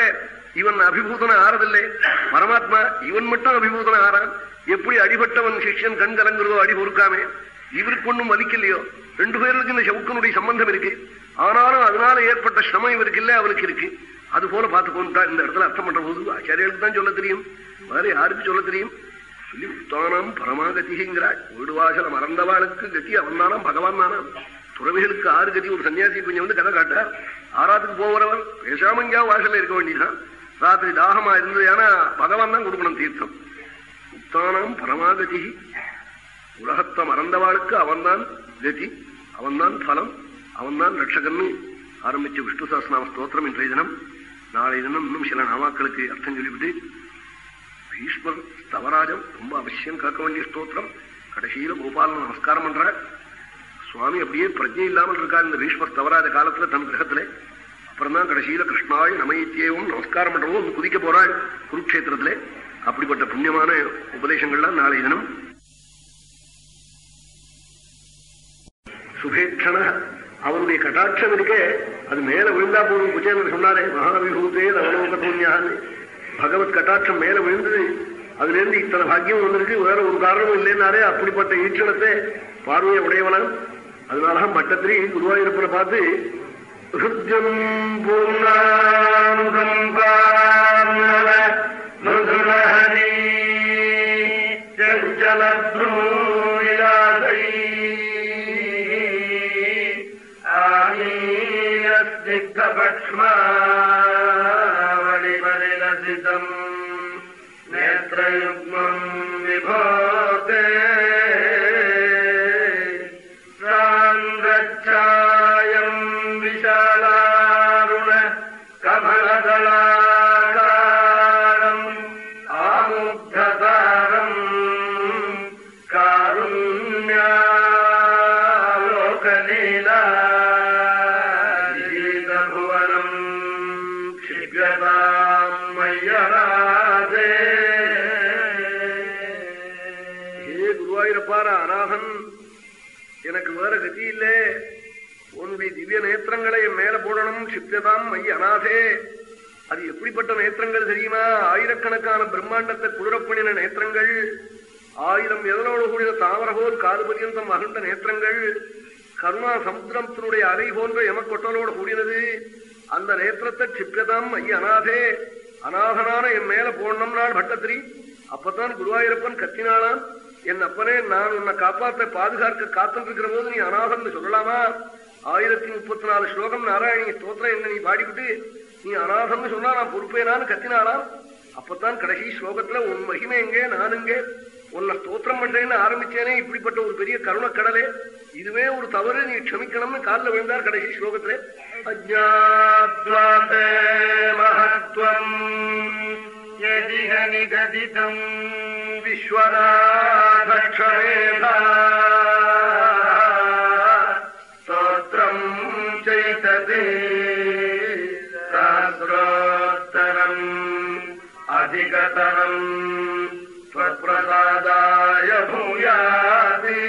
இவன் அபிபூதன ஆறதில்லை. பரமாத்மா இவன் மட்டும் அபிபூதன ஆறான். எப்படி அடிபட்டவன் சிஷ்யன் கண் கலங்குறதோ அடி பொறுக்காமே. இவருக்கு ஒன்றும் மதிக்கலையோ. ரெண்டு பேருக்கு இந்த சவுக்கனுடைய சம்பந்தம் இருக்கு. ஆனாலும் அதனால ஏற்பட்ட சிரமம் இவருக்கு இல்ல அவனுக்கு இருக்கு. அது போல பார்த்துக்கோண்டா இந்த இடத்துல அர்த்தம் பண்ற போது ஆச்சாரியர்களுக்கு தான் சொல்ல தெரியும். வேற யாருக்கு சொல்ல தெரியும்? சொல்லி உத்தானம் பரமாகதிங்கிறாள். வீடு வாசல மறந்தவாளுக்கு கத்தி அவன் தானாம் பகவான் தானாம். துறவிகளுக்கு ஆறு கதி ஒரு சன்னியாசி கொஞ்சம் வந்து கதை காட்டார் ஆறாத்துக்கு போகிறவன் பேசாம இங்கேயா வாசல இருக்க வேண்டியதான் ராத்திரி தாகமா இருந்தது ஏன்னா பகவான் தான் கொடுக்கணும் தீர்த்தம். உத்தானம் பரமாகதி. உலகத்தை மறந்தவாளுக்கு அவன்தான் கதி அவன்தான் பலம் அவன்தான் ரட்சகன்னு ஆரம்பிச்ச விஷ்ணு சாஸ்திரநாம ஸ்தோத்திரம் இன்றைய தினம். நாளைய தினம் இன்னும் சில நாமாக்களுக்கு அர்த்தம் சொல்லிவிட்டு பீஷ்மர் ஸ்தவராஜம் ரொம்ப அவசியம் காக்க வேண்டிய ஸ்தோத்திரம். கடைசியில கோபாலன் நமஸ்காரம் பண்ற சுவாமி அப்படியே பிரஜை இல்லாமல் இருக்கார் இந்த பீஷ்மர் தவறாத காலத்துல தன் கிரகத்துல. அப்புறம் தான் கடைசியில கிருஷ்ணாய் நமயத்தியவும் நமஸ்காரம் பண்றவும் குதிக்க போறாள் குருக்ஷேத்திரத்திலே. அப்படிப்பட்ட புண்ணியமான உபதேசங்கள்லாம் நாளை தினம். சுபேட்சண அவருடைய கட்டாட்சம் இருக்க. அது மேல விழுந்தா போதும். குச்சேந்திரன் சொன்னாரே மகாவிபூத்தே லவலோகூன்யான்னு பகவத் கட்டாட்சம் மேல விழுந்தது. அதுல இருந்து இத்தனை பாக்கியம் வந்திருக்கு. வேற ஒரு காரணமும் இல்லைன்னாரே. அப்படிப்பட்ட ஈட்சணத்தை பார்வையை உடையவனா அதனாலதான் மட்டத்திரி குருவாயூரப்பனை பார்த்து ஹிருத்யம் பூர்ணானுகம் மதுரஹரி ஜலத்ரூயாசை ஆனீயஸ்னிக்தபக்ஷ்மாவளிபரிலசிதம் எனக்கு வேற உன்னுடைய திவ்ய நேத்திரங்களை என் மேல போடணும் சித்ததாம் மை அநாதே அது எப்படிப்பட்ட நேத்திரங்கள் தெரியுமா? ஆயிரக்கணக்கான பிரம்மாண்டத்தை குளிரப்பணின நேத்திரங்கள் ஆயிரம் எதனோடு கூடிய தாமரபோல் காது பரியந்தம் அகண்ட நேத்திரங்கள் கருணா சமுத்திரத்தினுடைய அலை போன்ற எமக்கொட்டலோடு கூடினது. அந்த நேத்திரத்தை சிப்பியதாம் ஐய அநாதே அநாதனான என் மேல போடணும் நாள் பட்டத்திரி. அப்பதான் குருவாயூரப்பன் கத்தினாளான் என் அப்பனே நான் உன்னை காப்பாற்ற பாதுகாக்க காத்துட்டு போது நீ அனாதன்னு சொல்லலாமா? ஆயிரத்தி முப்பத்தி நாலு ஸ்லோகம் நாராயணி ஸ்தோத்திரம் என்ன நீ பாடிவிட்டு நீ அனாதன்னு சொன்னா நான் பொறுப்பேனான்னு கத்தினாலாம் அப்பத்தான் கடைசி ஸ்லோகத்துல உன் மகிமை எங்கே? நான் உன்னை ஸ்தோத்திரம் பண்றேன்னு ஆரம்பிச்சேனே இப்படிப்பட்ட ஒரு பெரிய கருணக்கடலே இதுவே ஒரு தவறு நீ க்ஷமிக்கணும்னு காலில் விழுந்தார் கடைசி ஸ்லோகத்துல. அஜாத்வாதே மகத்வம் எதிக நிகதிதம் विश्वनाथक्षमेधा स्तोत्रम् चैतते सहस्रोत्तरम् अधिकतरम् त्वत्प्रसादाय भूयाति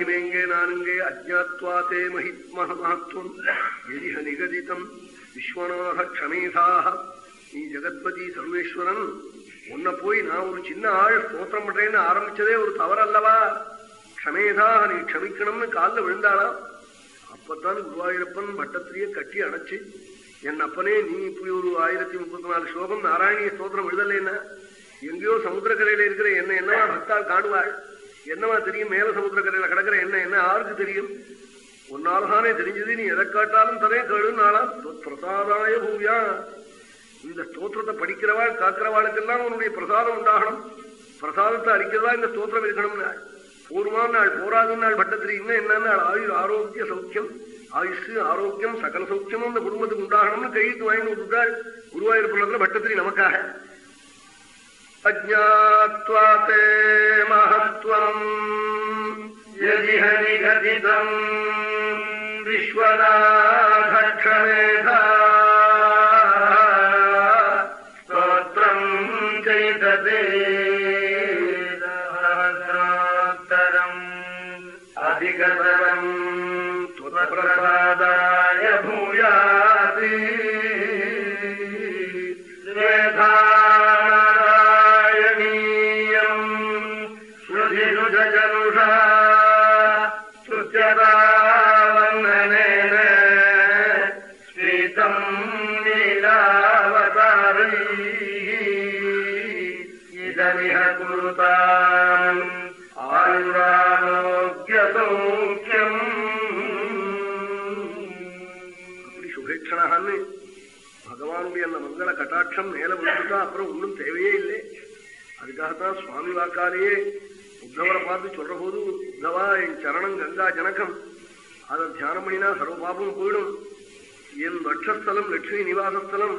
மகிமேங்கே நானுங்கே அஜாத்வாத்தே மகித்மஹமாத்வம். எதிஹ நிகதிதம். விஸ்வநாத க்ஷமேதாக நீ ஜெகத்பதி சர்வேஸ்வரன். உன்னை போய் நான் ஒரு சின்ன ஆள் ஸ்தோத்திரம் பண்றேன்னு ஆரம்பிச்சதே ஒரு தவறு அல்லவா க்ஷமேதாக நீ க்ஷமிக்கணும்னு காலில் விழுந்தாளா? அப்பத்தான் குருவாயூரப்பன் பட்டத்திலேயே கட்டி அணைச்சு என் அப்பனே நீ இப்படி ஒரு ஆயிரத்தி முப்பத்தி நாலு ஸ்லோகம் நாராயணிய ஸ்தோத்திரம் எழுதலைன்னா எங்கேயோ சமுத்திரக்கரையில இருக்கிற என்ன என்னவா பக்தால் காணுவாள்? என்னவா தெரியும்? மேல சமுத்திரக்கரையில கிடக்கிற என்ன என்ன யாருக்கு தெரியும்? உன்னால்தானே தெரிஞ்சது. நீ எதை காட்டாலும் தரே கேளுனாலாம் பிரசாதாய பூவியா இந்த ஸ்தோத்திரத்தை படிக்கிறவாள் காக்கிறவாளுக்கெல்லாம் உன்னுடைய பிரசாதம் உண்டாகணும். பிரசாதத்தை அளிக்கிறதா இந்த ஸ்தோத்திரம் இருக்கணும்னா. பூர்வமான நாள் போராத நாள் பட்டத்திரி இன்னும் என்னன்னா? ஆயுர் ஆரோக்கிய சௌக்கியம். ஆயுஷு ஆரோக்கியம் சகல சௌக்கியம் அந்த குடும்பத்துக்கு உண்டாகணும்னு கையெழுத்து வாங்கி விட்டுட்டாள் குருவாயூர் பட்டத்திரி நமக்காக. अज्ञात्वा ते महत्त्वम् यदिह निगदितम् विश्वनाभक्षमेधा स्तोत्रम् चैतते अधिकतरम् மங்கள கட்டாட்சம் மேல விழுந்துட்டா அப்புறம் ஒன்றும் தேவையே இல்லை. அதுக்காகத்தான் சுவாமி வாக்காலேயே உத்தவரை பார்த்து சொல்ற போது உத்தவா என் சரணம் கங்கா ஜனகம். அதை தியானம் பண்ணினா சர்வ பாபம் போயிடும். என் வட்சஸ்தலம் லட்சுமி நிவாசஸ்தலம்.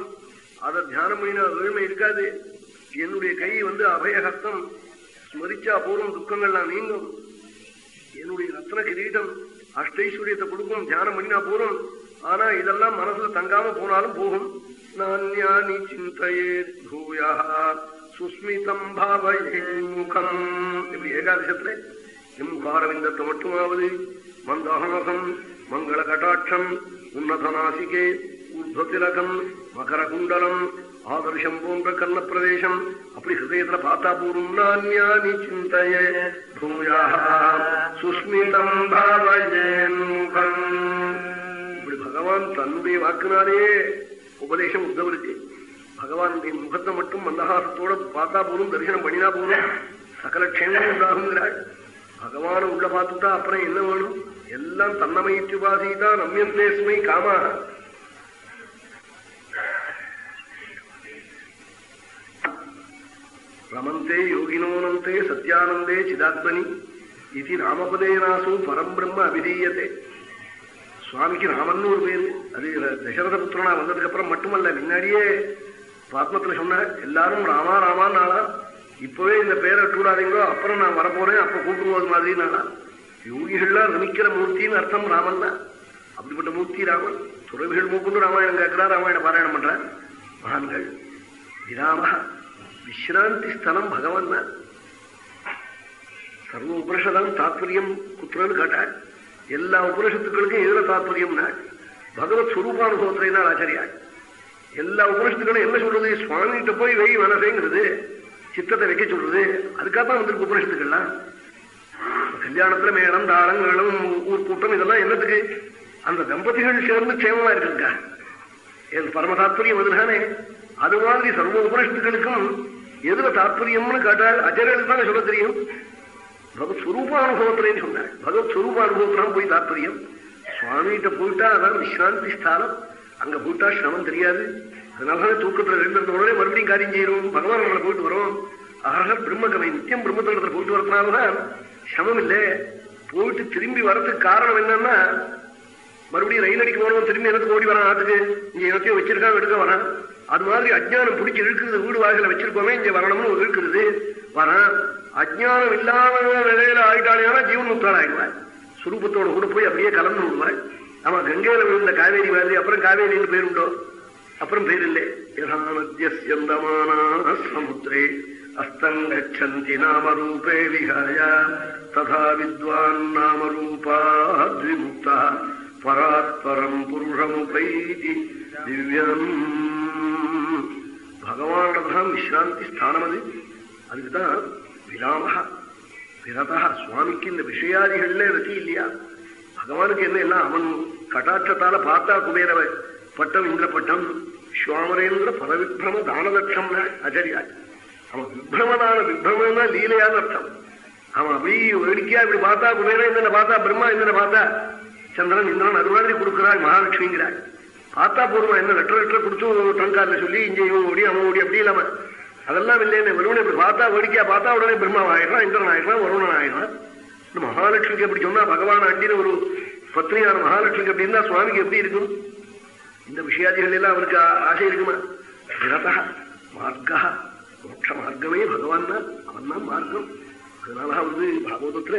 அதை தியானம் பண்ணினா ஏழ்மை இருக்காது. என்னுடைய கை வந்து அபயஹஸ்தம். ஸ்மரிச்சா பூர்வம் துக்கங்கள்லாம் நீங்கும். என்னுடைய ரத்ன கிரீடம் அஷ்டைஸ்வரியத்தை கொடுக்கும் தியானம் பண்ணினா போறோம் ஆனா இதெல்லாம் மனசுல தங்காம போனாலும் போகும். நானியானி சிந்தையே பூயா சுஸ்மிதம் பாவமுகம் இப்படி ஏகாதசத்துல எம்பாரவிந்தத்தை மட்டுமாவது மந்தஹாசம் மங்கள கட்டாட்சம் உன்னதநாசிகே ஊர்துவதிலகம் மகர குண்டலம் ஆதர்ஷம் போன்ற கர்ண பிரதேசம் அப்படி ஹிருதயத்துல பார்த்தா போரும் நானியானி சிந்தையே பூயா சுஸ்மிதம் பாவயே முகம் இப்படி பகவான் தன்னுடைய வாக்குனாலே உபதேசம் உத்தவருக்கு பகவானுடைய முகத்தை மட்டும் மந்தகாசத்தோட பார்த்தா போதும் தரிசனம் பண்ணினா போதும். சகல க்ஷேமம் உண்டாகுங்கிறாள் பகவான உள்ள பார்த்துட்டா அப்புறம் என்ன வேணும்? எல்லாம் தன்னமயிற்று வாசிதா நம்யந்தேஸ்மை காமா. ரமந்தே யோகினோனந்தே சத்யானந்தே சிதாத்மனி. இது ராமபதேனாசு பரம் பிரம்ம அபிதீயத்தை சுவாமிக்கு ராமன் ஒரு பேரு அது தசரத புத்திரனா வந்ததுக்கு அப்புறம் மட்டுமல்ல முன்னாடியே பாத்மத்துல சொன்ன எல்லாரும் ராமா ராமான்னு நாளா இப்பவே இந்த பேரை கூடாதீங்களோ அப்புறம் நான் வரப்போறேன் அப்ப கூப்பிடுவது மாதிரி நாளா யோகிகள்லாம் ரமிக்கிற மூர்த்தின்னு அர்த்தம் ராமன் தான். அப்படிப்பட்ட மூர்த்தி ராமன். துறவிகள் மூக்குண்டு ராமாயணம் கேட்கிறா ராமாயண பாராயணம் பண்ற மகான்கள் விராம விஸ்ராந்தி ஸ்தலம் பகவான் தான். சர்வ தாத்பரியம் குத்துறன்னு கேட்டாள் எல்லா உபனிஷத்துக்களுக்கும் எதுல தாத்பரியம்னா பகவத் சுரூபானுபவத்தினால் ஆச்சரியா எல்லா உபனிஷத்துக்களும் என்ன சொல்றது? சுவாமிகிட்ட போய் வெய் மனசேங்கிறது. சித்தத்தை வைக்க சொல்றது. அதுக்காகத்தான் வந்திருக்கு உபனிஷத்துக்கள்லாம் கல்யாணத்துல மேடம் தாளம் ஊர் கூட்டம் இதெல்லாம் என்னத்துக்கு? அந்த தம்பதிகள் சேர்ந்து சேமமா இருக்குங்க என் பரம தாத்பரியம் அதுதானே? அது மாதிரி சர்வ உபனிஷத்துக்களுக்கும் எதுல தாத்பரியம்னு கேட்டால் அஜர்களுக்கு தானே சொல்ல தெரியும். பகவத் சுரூபானுபவத்திலேன்னு சொன்னார். பகவத் சுரூபானுபவத்தான் போய் தாத்பரியம். சுவாமிகிட்ட போயிட்டா அதான் விஸ்ராந்தி ஸ்தானம். அங்க போயிட்டா சிரமம் தெரியாது. அதனால தூக்கத்துல ரெண்டு உடனே மறுபடியும் காரியம் செய்யறோம். பகவான் நம்மளை போயிட்டு வரோம். ஆக பிரம்மகமை நித்தியம் பிரம்மத்தோடத்துல போயிட்டு வரதுனாலதான் சிரமம் இல்லை. போயிட்டு திரும்பி வரதுக்கு காரணம் என்னன்னா மறுபடியும் ரயில் அடிக்க போனவன் திரும்பி எனக்கு ஓடி வரான் ஆத்துக்கு? இங்க எனத்தையும் வச்சிருக்கான் எடுக்க வரான். அது மாதிரி அஜ்ஞானம் பிடிச்சி இழுக்கிறது வீடு வாசல வச்சிருக்கோமே இங்க வரணும்னு ஒரு வரான். அஜ்ஞானம் இல்லாத நிலையில ஆயிட்டாலேனா ஜீவன் முக்தாள் ஆயிடுவாள். சுரூபத்தோட கூட போய் அப்படியே கலந்து விடுவாள். ஆமா கங்கையில விழுந்த காவேரி மாதிரி அப்புறம் காவேரின்னு பேர் உண்டோ? அப்புறம் பேர் இல்லை. சமுத்திரே அஸ்தங்கச்சந்தி நாமரூபே விஹாய ததா வித்வான் நாமரூபாத்விமுக்தா பராத்பரம் புருஷமுபைதி திவ்யம். பகவானதான் விஸ்ராந்தி ஸ்தானம் அது. அதுக்குதான் விராம விரதா சுவாமிக்கு இந்த விஷயாதிகள்ல ரதி இல்லையா? பகவானுக்கு என்ன எல்லாம் அவன் கட்டாட்சத்தால பார்த்தா குபேரவ பட்டம் இந்திர பட்டம் சுவாமரேந்திர பரவிப்ரம தானலட்சம் அச்சரியா அவன் விப்ரமனான விப்ரமனா லீலையான அர்த்தம். அவன் அப்படி வேடிக்கையா இப்படி பார்த்தா குபேரன் என்னென்ன பார்த்தா பிரம்மா என்னென்ன பார்த்தா சந்திரன் இந்திரன் அது மாதிரி கொடுக்கிறாள் மகாலட்சுமிங்கிறாள் பார்த்தா போடுமா என்ன லெட்டர் லெட்டர் கொடுத்து டங்கார்ல சொல்லி இங்கே இவன் ஓடி அவன் ஓடி அப்படி இல்லாம. அதெல்லாம் இல்லைன்னு வருவனை இப்படி பார்த்தா வேடிக்கையா பார்த்தா உடனே பிரம்மா ஆயிடுறான் இந்திரன் ஆயிடுறான் வருணன் ஆயிடுறான். மகாலட்சுமிக்கு எப்படி சொன்னா பகவான் அண்டின ஒரு பத்னியான மகாலட்சுமிக்கு அப்படி இருந்தா சுவாமிக்கு எப்படி இருக்கும்? இந்த விஷயாதிகள் எல்லாம் அவருக்கு ஆசை இருக்குமா? ஜனதா மார்க்கா மோட்ச மார்க்கமே பகவான் தான் அவன் தான் மார்க்கம். அதனால வந்து பாகவதத்துல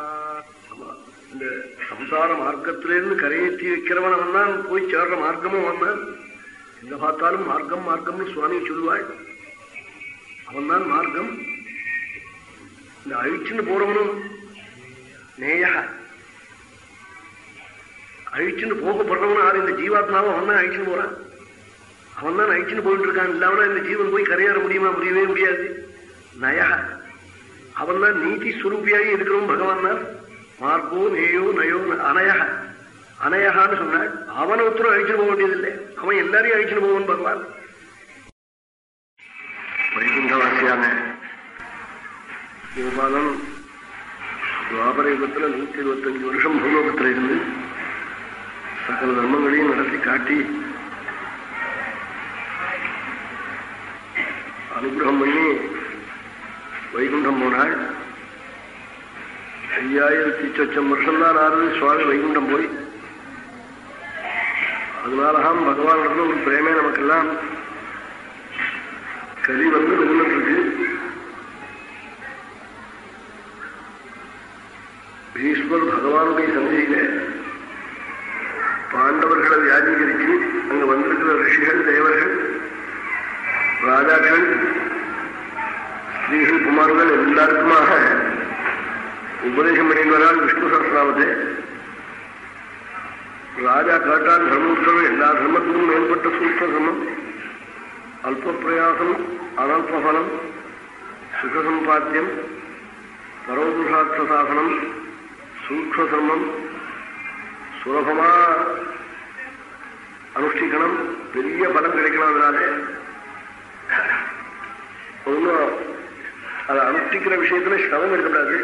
இந்த சம்சார மார்க்கத்திலிருந்து கரையேற்றி வைக்கிறவன் அவன் தான் போய் சேர்ற மார்க்கமும் வந்தான் எங்க பார்த்தாலும் மார்க்கம் மார்க்கம்னு சுவாமி சொல்லுவாள். அவன் தான் மார்க்கம். இந்த அழிச்சுன்னு போறவனும் நேயா. அழிச்சுன்னு போகப்படுறவனும் ஆறு இந்த ஜீவாத்மாவும் அவன் தான் அழிச்சுன்னு போறான். அவன் தான் அழிச்சுன்னு போயிட்டு இருக்கான் இல்லாமனா இந்த ஜீவன் போய் கரையேற முடியுமா? முடியவே முடியாது. நயா. அவன் தான் நீதி சுரூபியாகி இருக்கிறவன் பகவான் தான் மார்க்கோ நேயோ நயோ அனயா அனயகான்னு சொன்னாள் அவனை ஒருத்தரும் அழிச்சுட்டு போக வேண்டியதில்லை. அவன் எல்லாரையும் அழிச்சுட்டு போவன் பகவான். வைகுண்டவாசியான கோபாலன் துவாபர யுகத்துல நூத்தி இருபத்தஞ்சு வருஷம் பூலோகத்துல இருந்து சகல தர்மங்களையும் நடத்தி காட்டி அனுகிரகம் பண்ணி வைகுண்டம் போனாள். ஐயாயிரத்தி சொச்சம் வருஷம் தான் ஆறு சுவாமி வைகுண்டம் போய். அதனாலதான் பகவான் ஒரு பிரேமே நமக்கெல்லாம் கதி வந்து நின்றுட்டு இருக்கு பீஷ்மர் பகவானுடைய சந்தையில பாண்டவர்களை வியாதீகரிச்சு அங்க வந்திருக்கிற ரிஷிகள் தேவர்கள் ராஜாக்கள் ஸ்திரீகள் குமார்கள் எல்லாருக்குமாக உபதேசம் பண்ணிடுவதால் விஷ்ணு சஹசிராமத்தை ராஜா கேட்டால் தர்மோத்சவம் எல்லா தர்மத்துக்கும் மேம்பட்ட சூக்ம தர்மம். அல்ப பிரயாசம் அனல்பலம் சுகசம்பாத்தியம் பரோபுருஷார்த்த சாசனம் சூக்ம தர்மம் சுலபமா அனுஷ்டிக்கணும் பெரிய பலம் கிடைக்கணும் அதனால. ஒன்றும் அதை அனுஷ்டிக்கிற விஷயத்துல சிரமம் இருக்கக்கூடாது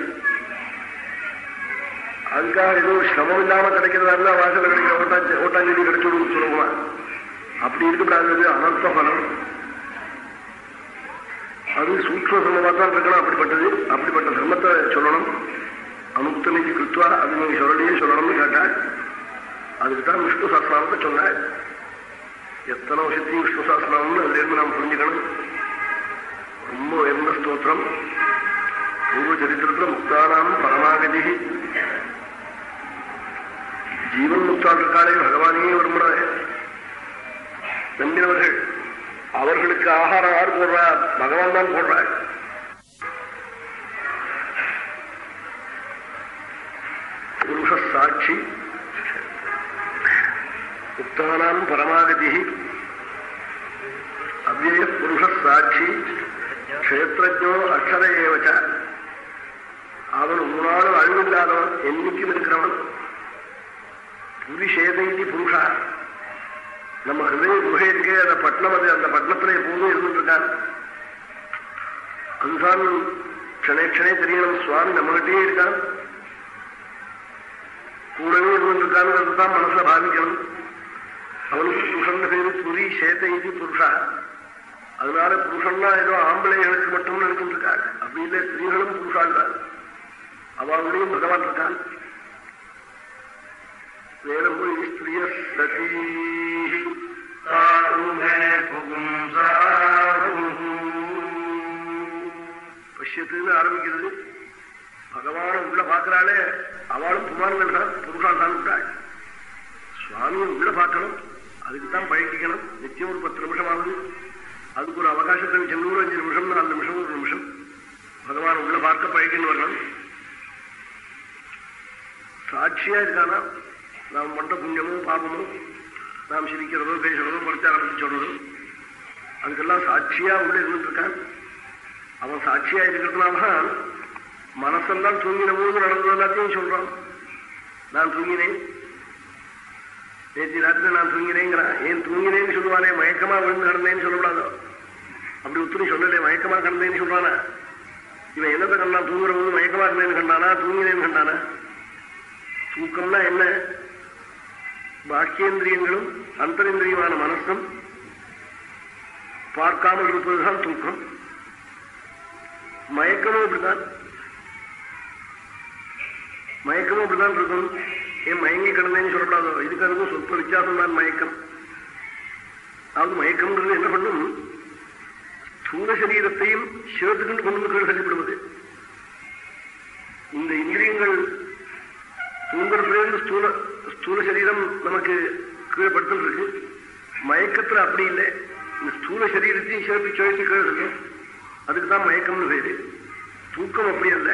அதுக்காக ஏதோ சிரமம் இல்லாம கிடைக்கிறதா வாசல கிடைக்கிற ஓட்டாச்சி ஓட்டாஞ்செடி கிடைச்சிடும் சுலபமா அப்படி இருக்கக்கூடாது அனர்த்த பலம். அது சூக்ம தர்மமா தான் இருக்கணும் அப்படிப்பட்டது. அப்படிப்பட்ட தர்மத்தை சொல்லணும். அனுத்தனைக்கு கிருத்வா அது நீங்க சொல்லலையே சொல்லணும்னு கேட்டாள் அதுக்கு தான் விஷ்ணு சாஸ்திராமத்தை சொன்னாள் எத்தனை வருஷத்தையும் விஷ்ணு சாஸ்திராமம்னு அதுலேருந்து நாம் புரிஞ்சுக்கணும். ரொம்ப உயர்ந்த ஸ்தோத்திரம். பூர்வ சரித்திரத்துல முக்தானாம் பரமாகதி ஜீவன் முக்தாள் இருக்காளே பகவானே வருமுறை நம்பினவர்கள் அவர்களுக்கு ஆகாரம் யார் போடுறா பகவான் தான் போடுறாள் புருஷ சாட்சி. முக்தானாம் பரமாகதி. அவ்வய புருஷ சாட்சி. க்ஷேத்திரஜோ அக்ஷர ஏவச்ச அவன் ஒரு நாளும் அழிவில்லாதவன் என்னைக்கும் இருக்கிறவன். புரிஷேதைதி புருஷா. நம்ம ஹிருதய குகை இருக்கே அந்த பட்டணம் அது அந்த பட்டணத்துல எப்போதும் இருந்துட்டு அதுதான் க்ஷணே க்ஷணே தெரியணும் சுவாமி நம்மகிட்டே இருக்கான் கூடவே இருந்துருக்கான்னு தான் மனசை பாதிக்கணும். அவனுக்கு புருஷன் பேரு புரி சேத புருஷா. அதனால புருஷன்னா ஏதோ ஆம்பளைகளுக்கு மட்டும் நினைச்சுட்டு அப்படி இல்லை ஸ்திரீகளும் புருஷாள் தான் அவளுடைய பகவான் இருக்கான் வேதம் போய் ஸ்திரிய சதீ பஷ்யத்துன்னு ஆரம்பிக்கிறது பகவான உள்ள பாக்குறாளே அவளும் புமான்கள் தான் புருஷால் தான் விட்டாள் சுவாமியை உள்ள பார்க்கணும் அதுக்கு தான் பழகிக்கணும் நிச்சயம் ஒரு பத்து நிமிஷம் ஆகுது அதுக்கு ஒரு அவகாசத்தை சென்னூறு அஞ்சு நிமிஷம் நாலு நிமிஷம் ஒரு நிமிஷம் பகவான் உள்ள பார்க்க பழகின்னு வரணும் சாட்சியா இருக்கானா நாம் பண்ற புண்ணியமோ பாபமோ நாம் சிரிக்கிறதோ பேசுறதோ பிரச்சாரம் சொல்றதோ அதுக்கெல்லாம் சாட்சியா உள்ள இருந்துட்டு இருக்கான். அவன் சாட்சியா இருக்கிறதுனால மனசெல்லாம் தூங்கின போது நடந்தது எல்லாத்தையும் சொல்றான். நான் தூங்கினேன். நேற்று ராத்திரி நான் தூங்கினேங்கிறான். ஏன் தூங்கினேன்னு சொல்லுவானே மயக்கமா விழுந்து கிடந்தேன்னு சொல்லக்கூடாதோ. அப்படி ஒத்துணை சொல்லலே மயக்கமா கிடந்தேன்னு சொல்றானா? இவன் என்னத்தை கண்டான்? தூங்குற போது மயக்கமா இருந்தேன்னு கண்டானா? தூங்கினேன்னு கண்டானா? தூக்கம்னா என்ன? பாக்கியேந்திரியங்களும் அந்தரேந்திரியமான மனசும் பார்க்காமல் இருப்பதுதான் தூக்கம். மயக்கமும் இப்படிதான் மயக்கமும் இப்படிதான் இருக்கும். ஏன் மயங்கி கிடந்தேன்னு சொல்லக்கூடாதோ? இதுக்கு அதுக்கும் சொற்ப வித்தியாசம் தான் மயக்கம். அதாவது மயக்கம்ன்றது என்ன பண்ணும்? ஸ்தூல சரீரத்தையும் சேர்த்துக்கொண்டு கொண்டு வந்து கீழ் தள்ளிவிடுவது. இந்த இந்திரியங்கள் தூங்குறதுலேருந்து ஸ்தூல ஸ்தூல சரீரம் நமக்கு கீழப்படுத்தல் இருக்கு. மயக்கத்துல அப்படி இல்லை. இந்த ஸ்தூல சரீரத்தையும் சேர்த்து சுழற்சி கீழே இருக்கும் அதுக்கு தான் மயக்கம்னு பேரு. தூக்கம் அப்படி அல்ல.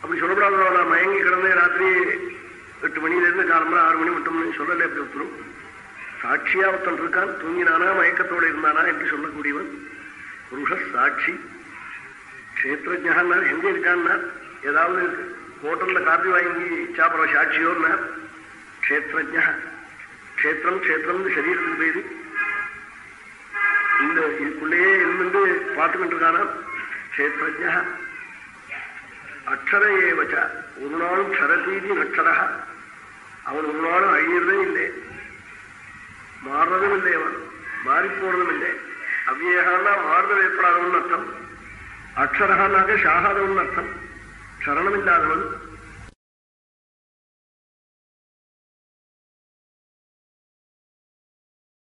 அப்படி சொல்லக்கூடாது நான் மயங்கி கிடந்தேன் ராத்திரி எட்டு மணில இருந்து காலம்பரம் ஆறு மணி விட்டோம்னு சொல்லலை அப்படி ஒத்துரும். சாட்சியா ஒருத்தன் இருக்கான். தூங்கினானா மயக்கத்தோடு இருந்தானா என்று சொல்லக்கூடியவன் புருஷ சாட்சி. கஷேத்திரஜான்னா எங்க இருக்கான்னா ஏதாவது ஹோட்டல்ல காப்பி வாங்கி சாப்பிட்ற சாட்சியோன்னா கஷேத்திரஜா கஷேத்திரம் கஷேத்திரம் சரீரத்துக்கு பேரு இந்த இதுக்குள்ளேயே இருந்து பார்த்துக்கிட்டு இருக்கானா கஷேத்திரஜா அக்ஷர ஏவச்ச ஒரு நாளும் க்ஷரதீதி நட்சரா அவன் ஒரு நாளும் அழியறதே இல்லை மாறுறதும் இல்லை அவன் மாறி போறதும் இல்லை அவ்வியகான்னா மாறுதல் ஏற்படாதவன் அர்த்தம் அக்ஷரகானாக்க சாகாதவன் அர்த்தம் சரணம் இல்லாதவன்